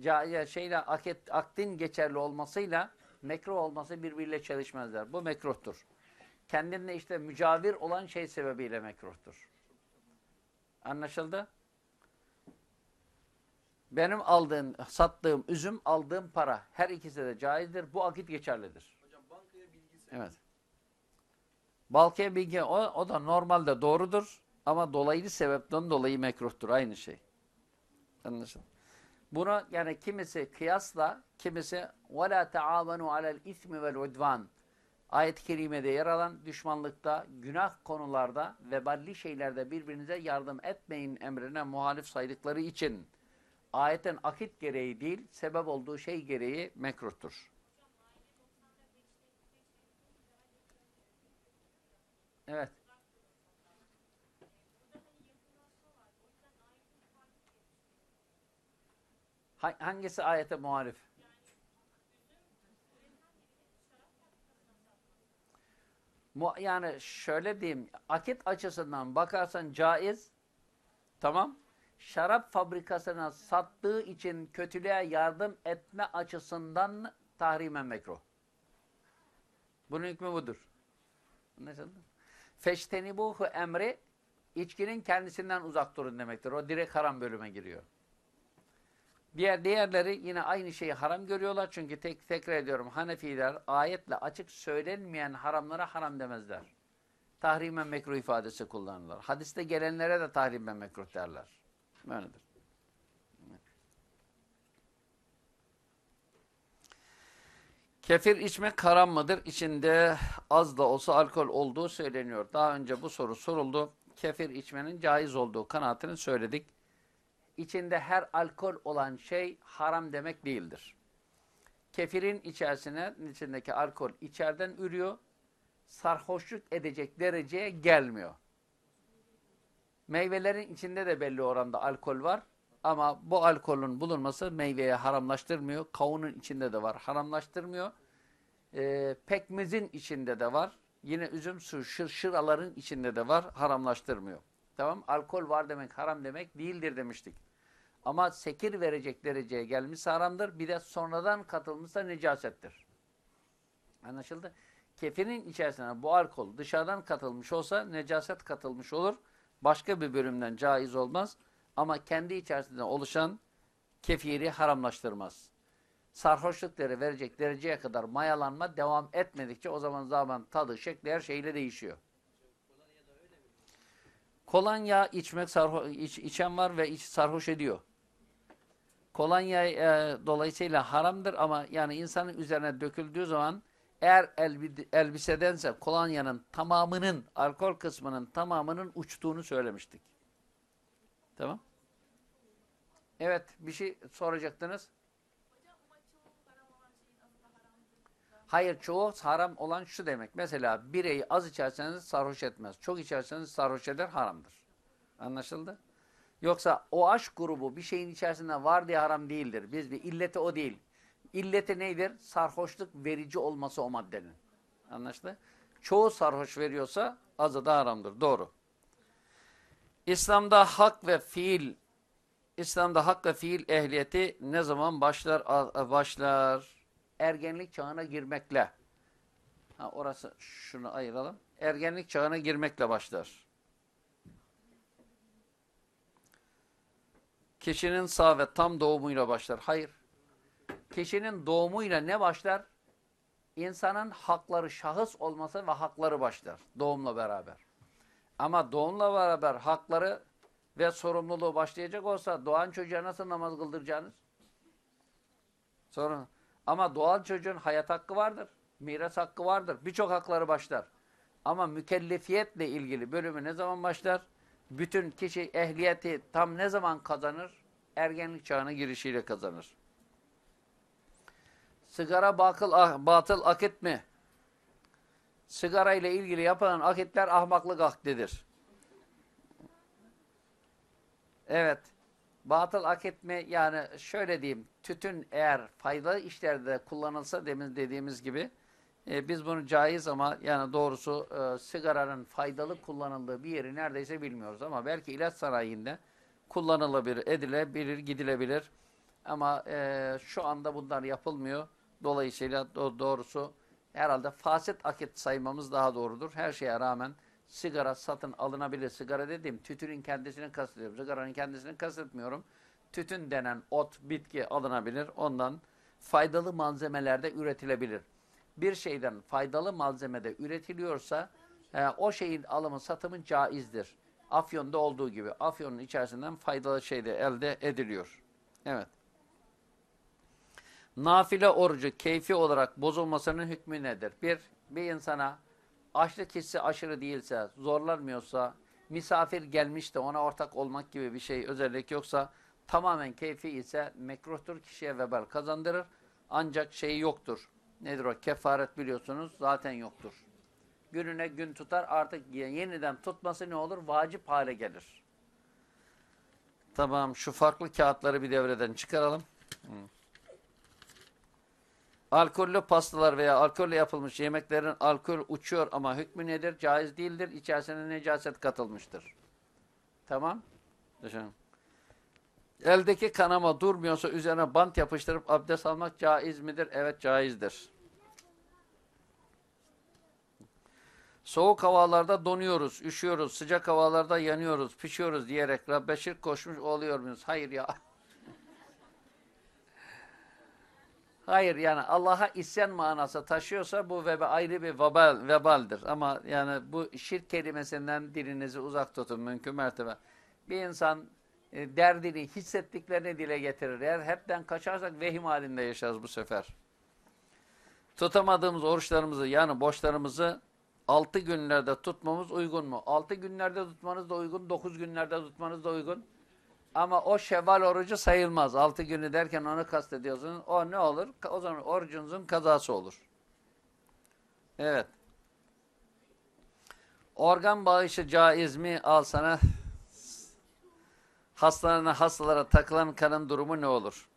Ca şeyle akit, aktin geçerli olmasıyla mekruh olması birbiriyle çelişmezler. Bu mekruhtur. Kendine işte mücavir olan şey sebebiyle mekruhtur. Anlaşıldı? Benim aldığım, sattığım üzüm, aldığım para her ikisi de caizdir. Bu akit geçerlidir. Hocam bankaya bilgi Evet. Balkaya bilgi o, o da normalde doğrudur Ama dolaylı sebepten dolayı mekruhtur. Aynı şey. Anlaşıldı. Bunu yani kimisi kıyasla, kimisi وَلَا تَعَاوَنُوا عَلَى الْاِثْمِ وَالْعُدْوَانِ Ayet-i kerimede yer alan düşmanlıkta, günah konularda, veballi şeylerde birbirinize yardım etmeyin emrine muhalif saydıkları için ayetin akit gereği değil, sebep olduğu şey gereği mekruhtur. Evet. Ha- Hangisi ayete muhalif? Yani şöyle diyeyim, akit açısından bakarsan caiz, tamam. Şarap fabrikasına sattığı için kötülüğe yardım etme açısından tahrimen mekruh. Bunun hükmü budur. Anlaşıldı? Feştenibuhu emri, içkinin kendisinden uzak durun demektir. O direkt haram bölüme giriyor. Diğer diğerleri yine aynı şeyi haram görüyorlar. Çünkü tek tekrar ediyorum Hanefiler ayetle açık söylenmeyen haramlara haram demezler. Tahrimen mekruh ifadesi kullanırlar. Hadiste gelenlere de tahrimen mekruh derler. Böyledir. Kefir içmek haram mıdır? İçinde az da olsa alkol olduğu söyleniyor. Daha önce bu soru soruldu. Kefir içmenin caiz olduğu kanaatini söyledik içinde her alkol olan şey haram demek değildir. Kefirin içerisine içindeki alkol içeriden ürüyor. Sarhoşluk edecek dereceye gelmiyor. Meyvelerin içinde de belli oranda alkol var. Ama bu alkolün bulunması meyveye haramlaştırmıyor. Kavunun içinde de var. Haramlaştırmıyor. Ee, pekmezin içinde de var. Yine üzüm su, şır, şıraların içinde de var. Haramlaştırmıyor. Tamam Alkol var demek haram demek değildir demiştik. Ama sekir verecek dereceye gelmişse haramdır. Bir de sonradan katılmışsa necasettir. Anlaşıldı? Kefinin içerisine bu alkol dışarıdan katılmış olsa necaset katılmış olur. Başka bir bölümden caiz olmaz. Ama kendi içerisinde oluşan kefiri haramlaştırmaz. Sarhoşlukları verecek dereceye kadar mayalanma devam etmedikçe o zaman zaman tadı, şekli her şeyle değişiyor. Kolonya içmek sarho iç, içen var ve iç sarhoş ediyor. Kolonya e, dolayısıyla haramdır ama yani insanın üzerine döküldüğü zaman eğer elbi, elbisedense kolonyanın tamamının, alkol kısmının tamamının uçtuğunu söylemiştik. Tamam. Evet, bir şey soracaktınız. Hayır, çoğu haram olan şu demek. Mesela bireyi az içerseniz sarhoş etmez. Çok içerseniz sarhoş eder, haramdır. Anlaşıldı? Yoksa o aşk grubu bir şeyin içerisinde var diye haram değildir. Biz bir illeti o değil. İlleti neydir? Sarhoşluk verici olması o maddenin. Anlaşıldı? Çoğu sarhoş veriyorsa azı da haramdır. Doğru. İslam'da hak ve fiil İslam'da hak ve fiil ehliyeti ne zaman başlar? Başlar. Ergenlik çağına girmekle. Ha, orası şunu ayıralım. Ergenlik çağına girmekle başlar. Kişinin sağ ve tam doğumuyla başlar. Hayır. Kişinin doğumuyla ne başlar? İnsanın hakları şahıs olması ve hakları başlar. Doğumla beraber. Ama doğumla beraber hakları ve sorumluluğu başlayacak olsa doğan çocuğa nasıl namaz kıldıracaksınız? Sorun. Ama doğan çocuğun hayat hakkı vardır. Miras hakkı vardır. Birçok hakları başlar. Ama mükellefiyetle ilgili bölümü ne zaman başlar? Bütün kişi ehliyeti tam ne zaman kazanır? Ergenlik çağına girişiyle kazanır. Sigara bakıl, ah, batıl akit mi? Sigara ile ilgili yapılan akitler ahmaklık akdidir. Evet. Batıl akit mi? Yani şöyle diyeyim. Tütün eğer faydalı işlerde kullanılsa demin dediğimiz gibi e, biz bunu caiz ama yani doğrusu e, sigaranın faydalı kullanıldığı bir yeri neredeyse bilmiyoruz ama belki ilaç sanayinde kullanılabilir, edilebilir, gidilebilir. Ama e, şu anda bunlar yapılmıyor. Dolayısıyla do doğrusu herhalde fasit akit saymamız daha doğrudur. Her şeye rağmen sigara satın alınabilir. Sigara dediğim tütünün kendisini kastediyorum. Sigaranın kendisini kastetmiyorum. Tütün denen ot, bitki alınabilir. Ondan faydalı malzemelerde üretilebilir. Bir şeyden faydalı malzemede üretiliyorsa e, o şeyin alımı satımı caizdir. Afyon'da olduğu gibi. Afyon'un içerisinden faydalı şey de elde ediliyor. Evet. Nafile orucu keyfi olarak bozulmasının hükmü nedir? Bir, bir insana açlık hissi aşırı değilse, zorlanmıyorsa, misafir gelmiş de ona ortak olmak gibi bir şey özellik yoksa, tamamen keyfi ise mekruhtur, kişiye vebal kazandırır. Ancak şey yoktur. Nedir o? Kefaret biliyorsunuz zaten yoktur. Gününe gün tutar artık yeniden tutması ne olur? Vacip hale gelir. Tamam şu farklı kağıtları bir devreden çıkaralım. Hı. Alkollü pastalar veya alkolle yapılmış yemeklerin alkol uçuyor ama hükmü nedir? Caiz değildir. İçerisine necaset katılmıştır. Tamam. Eldeki kanama durmuyorsa üzerine bant yapıştırıp abdest almak caiz midir? Evet caizdir. Soğuk havalarda donuyoruz, üşüyoruz, sıcak havalarda yanıyoruz, pişiyoruz diyerek Rabbe şirk koşmuş oluyor muyuz? Hayır ya. Hayır yani Allah'a isyan manası taşıyorsa bu veba ayrı bir vebal, vebaldir. Ama yani bu şirk kelimesinden dilinizi uzak tutun mümkün mertebe. Bir insan e, derdini, hissettiklerini dile getirir. Eğer hepten kaçarsak vehim halinde yaşarız bu sefer. Tutamadığımız oruçlarımızı yani borçlarımızı 6 günlerde tutmamız uygun mu? 6 günlerde tutmanız da uygun, 9 günlerde tutmanız da uygun. Ama o şevval orucu sayılmaz. 6 günü derken onu kastediyorsunuz. O ne olur? O zaman orucunuzun kazası olur. Evet. Organ bağışı caiz mi? Al sana. Hastalarına, hastalara takılan kanın durumu ne olur?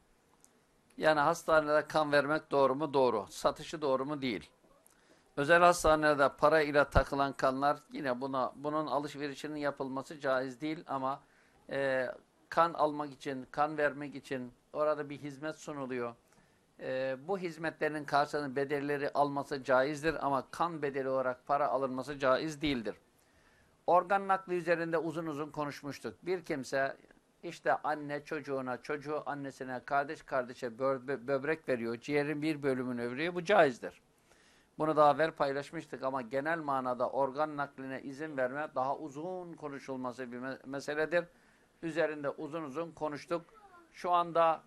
Yani hastanede kan vermek doğru mu? Doğru. Satışı doğru mu? Değil. Özel hastanelerde para ile takılan kanlar yine buna bunun alışverişinin yapılması caiz değil ama e, kan almak için, kan vermek için orada bir hizmet sunuluyor. E, bu hizmetlerin karşılığını bedelleri alması caizdir ama kan bedeli olarak para alınması caiz değildir. Organ nakli üzerinde uzun uzun konuşmuştuk. Bir kimse işte anne çocuğuna, çocuğu annesine, kardeş kardeşe bö böbrek veriyor, ciğerin bir bölümünü veriyor. Bu caizdir. Bunu daha evvel paylaşmıştık ama genel manada organ nakline izin verme daha uzun konuşulması bir me meseledir. Üzerinde uzun uzun konuştuk. Şu anda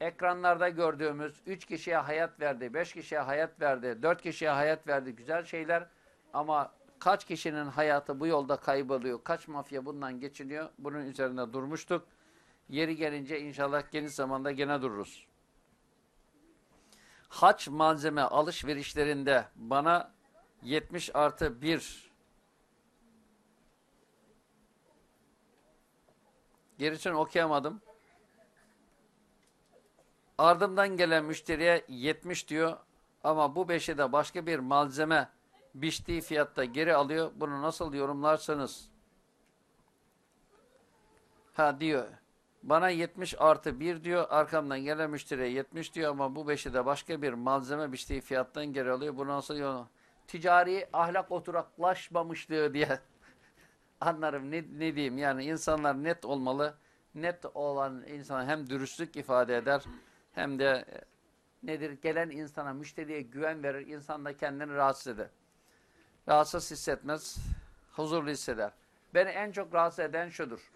ekranlarda gördüğümüz 3 kişiye hayat verdi, 5 kişiye hayat verdi, 4 kişiye hayat verdi güzel şeyler ama kaç kişinin hayatı bu yolda kayboluyor, kaç mafya bundan geçiniyor bunun üzerinde durmuştuk. Yeri gelince inşallah geniş zamanda gene dururuz haç malzeme alışverişlerinde bana 70 artı 1 gerisini okuyamadım. Ardımdan gelen müşteriye 70 diyor ama bu beşi de başka bir malzeme biçtiği fiyatta geri alıyor. Bunu nasıl yorumlarsanız ha diyor bana 70 artı 1 diyor. Arkamdan gelen müşteriye 70 diyor ama bu 5'i de başka bir malzeme biçtiği fiyattan geri alıyor. Bu nasıl yolu? Ticari ahlak oturaklaşmamışlığı diye anlarım. Ne, ne diyeyim yani insanlar net olmalı. Net olan insan hem dürüstlük ifade eder hem de e, nedir? Gelen insana, müşteriye güven verir. İnsan da kendini rahatsız eder. Rahatsız hissetmez, huzurlu hisseder. Beni en çok rahatsız eden şudur.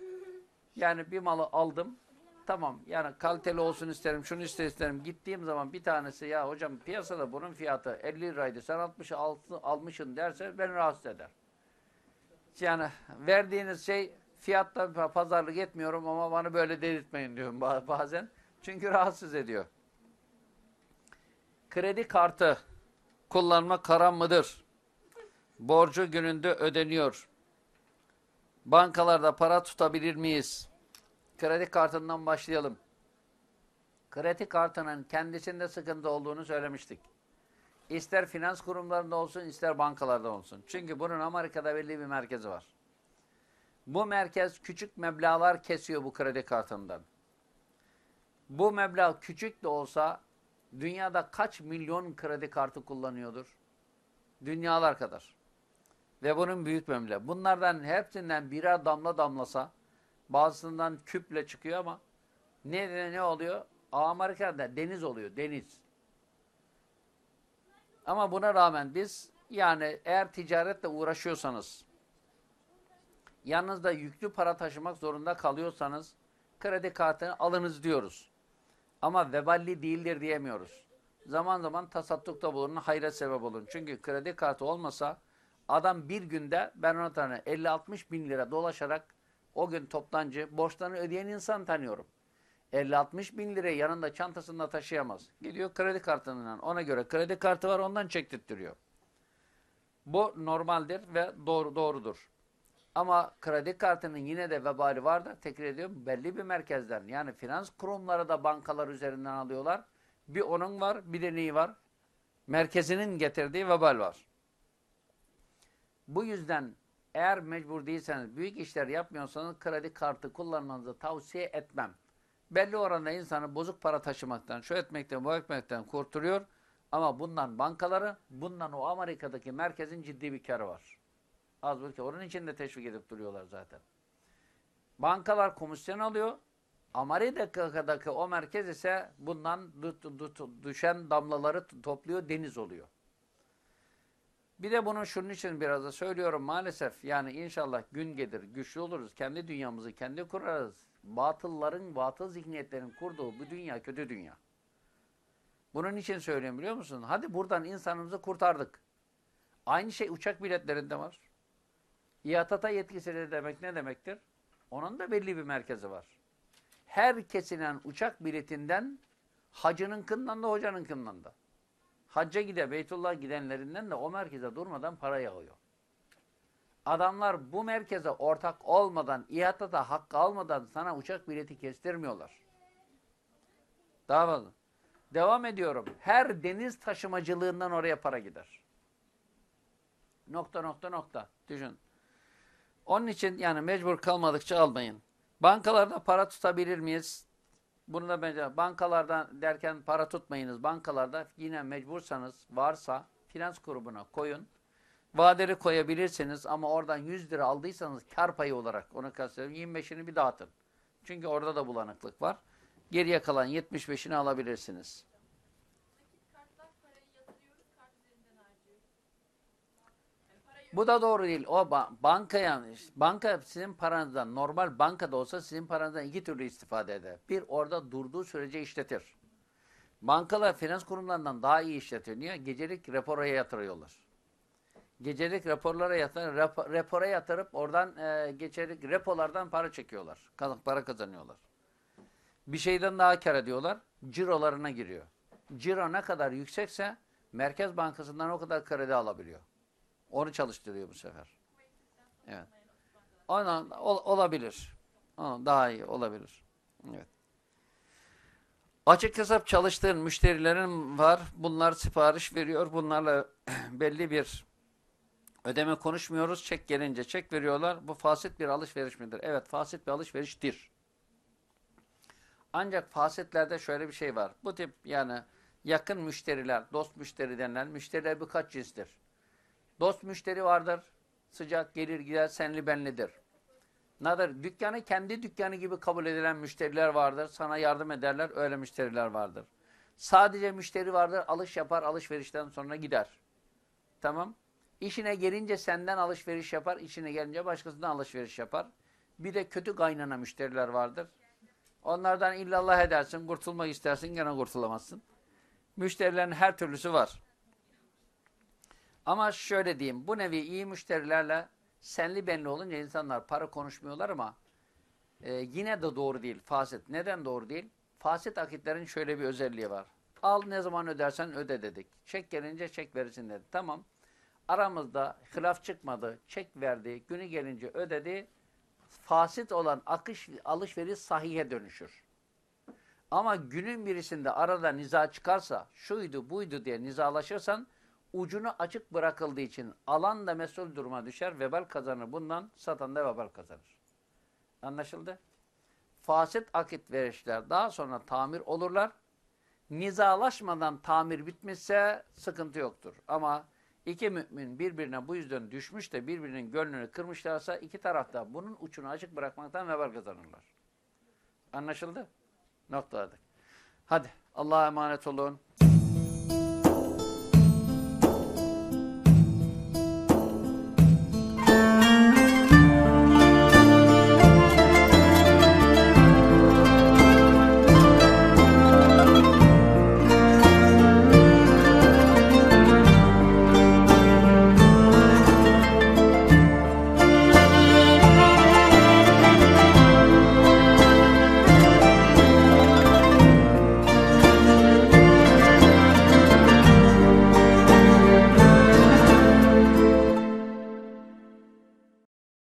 Yani bir malı aldım. Tamam yani kaliteli olsun isterim, şunu isterim. Gittiğim zaman bir tanesi ya hocam piyasada bunun fiyatı 50 liraydı. Sen 60 altı almışsın derse beni rahatsız eder. Yani verdiğiniz şey fiyatta pazarlık etmiyorum ama bana böyle delirtmeyin diyorum bazen. Çünkü rahatsız ediyor. Kredi kartı kullanma karam mıdır? Borcu gününde ödeniyor. Bankalarda para tutabilir miyiz? Kredi kartından başlayalım. Kredi kartının kendisinde sıkıntı olduğunu söylemiştik. İster finans kurumlarında olsun, ister bankalarda olsun. Çünkü bunun Amerika'da belli bir merkezi var. Bu merkez küçük meblalar kesiyor bu kredi kartından. Bu meblağ küçük de olsa dünyada kaç milyon kredi kartı kullanıyordur? Dünyalar kadar. Ve bunun büyük memle. Bunlardan hepsinden birer damla damlasa bazısından küple çıkıyor ama ne ne oluyor? Amerika'da deniz oluyor. Deniz. Ama buna rağmen biz yani eğer ticaretle uğraşıyorsanız yanınızda yüklü para taşımak zorunda kalıyorsanız kredi kartını alınız diyoruz. Ama veballi değildir diyemiyoruz. Zaman zaman tasaddukta bulunun, hayra sebep olun. Çünkü kredi kartı olmasa adam bir günde ben ona tane 50-60 bin lira dolaşarak o gün toptancı borçlarını ödeyen insan tanıyorum. 50-60 bin lirayı yanında çantasında taşıyamaz. Gidiyor kredi kartından ona göre kredi kartı var ondan çektirtiyor. Bu normaldir ve doğru doğrudur. Ama kredi kartının yine de vebali var da tekrar ediyorum belli bir merkezden yani finans kurumları da bankalar üzerinden alıyorlar. Bir onun var bir de neyi var? Merkezinin getirdiği vebal var. Bu yüzden eğer mecbur değilseniz büyük işler yapmıyorsanız kredi kartı kullanmanızı tavsiye etmem. Belli oranda insanı bozuk para taşımaktan, şu etmekten, bu etmekten kurtarıyor. Ama bundan bankaları, bundan o Amerika'daki merkezin ciddi bir karı var. Az buçuk. Onun için de teşvik edip duruyorlar zaten. Bankalar komisyon alıyor. Amerika'daki o merkez ise bundan dü- dü- düşen damlaları topluyor, deniz oluyor. Bir de bunu şunun için biraz da söylüyorum maalesef. Yani inşallah gün gelir, güçlü oluruz. Kendi dünyamızı kendi kurarız. Batılların, batıl zihniyetlerin kurduğu bu dünya kötü dünya. Bunun için söylüyorum biliyor musun? Hadi buradan insanımızı kurtardık. Aynı şey uçak biletlerinde var. İATA'ta yetkisi ne demek ne demektir? Onun da belli bir merkezi var. Her kesilen uçak biletinden hacının kından da hocanın kından da. Hacca gide, Beytullah gidenlerinden de o merkeze durmadan para yağıyor. Adamlar bu merkeze ortak olmadan, İATA'da hakkı almadan sana uçak bileti kestirmiyorlar. Daha fazla. Devam ediyorum. Her deniz taşımacılığından oraya para gider. Nokta nokta nokta. Düşün. Onun için yani mecbur kalmadıkça almayın. Bankalarda para tutabilir miyiz? Bunu da bence bankalardan derken para tutmayınız. Bankalarda yine mecbursanız varsa finans grubuna koyun. Vadeli koyabilirsiniz ama oradan 100 lira aldıysanız kar payı olarak onu kastediyorum 25'ini bir dağıtın. Çünkü orada da bulanıklık var. Geriye kalan 75'ini alabilirsiniz. Nakit kartlar parayı yatırıyoruz, kart üzerinden harcıyoruz. Yani parayı Bu da doğru değil. O ba banka yanlış. Banka sizin paranızdan normal bankada olsa sizin paranızdan iki türlü istifade eder. Bir orada durduğu sürece işletir. Bankalar finans kurumlarından daha iyi işletiyor. Niye? Gecelik raporaya yatırıyorlar. Gecelik raporlara yatır, rap, rapora yatırıp oradan e, gecelik repolardan para çekiyorlar. Para kazanıyorlar. Bir şeyden daha kar ediyorlar. Cirolarına giriyor. Ciro ne kadar yüksekse Merkez Bankası'ndan o kadar kredi alabiliyor. Onu çalıştırıyor bu sefer. Evet. Ona, ol- olabilir. Ona daha iyi olabilir. Evet. Açık hesap çalıştığın müşterilerin var. Bunlar sipariş veriyor. Bunlarla belli bir ödeme konuşmuyoruz. Çek gelince çek veriyorlar. Bu fasit bir alışveriş midir? Evet fasit bir alışveriştir. Ancak fasitlerde şöyle bir şey var. Bu tip yani yakın müşteriler, dost müşteri denilen müşteriler birkaç cinstir. Dost müşteri vardır. Sıcak gelir gider senli benlidir. Nadir? Dükkanı kendi dükkanı gibi kabul edilen müşteriler vardır. Sana yardım ederler. Öyle müşteriler vardır. Sadece müşteri vardır. Alış yapar. Alışverişten sonra gider. Tamam. İşine gelince senden alışveriş yapar. işine gelince başkasından alışveriş yapar. Bir de kötü kaynana müşteriler vardır. Onlardan illallah edersin. Kurtulmak istersin. Gene kurtulamazsın. Müşterilerin her türlüsü var. Ama şöyle diyeyim, bu nevi iyi müşterilerle senli benli olunca insanlar para konuşmuyorlar ama e, yine de doğru değil, fasit. Neden doğru değil? Fasit akitlerin şöyle bir özelliği var. Al ne zaman ödersen öde dedik. Çek gelince çek verirsin dedi. Tamam. Aramızda hilaf çıkmadı. Çek verdi. Günü gelince ödedi. Fasit olan akış alışveriş sahihe dönüşür. Ama günün birisinde arada niza çıkarsa, şuydu buydu diye nizalaşırsan, ucunu açık bırakıldığı için alan da mesul duruma düşer, vebal kazanır. Bundan satan da vebal kazanır. Anlaşıldı? Fasit akit verişler daha sonra tamir olurlar. Nizalaşmadan tamir bitmişse sıkıntı yoktur. Ama iki mümin birbirine bu yüzden düşmüş de birbirinin gönlünü kırmışlarsa iki tarafta bunun uçunu açık bırakmaktan vebal kazanırlar. Anlaşıldı? Noktaladık. Hadi Allah'a emanet olun.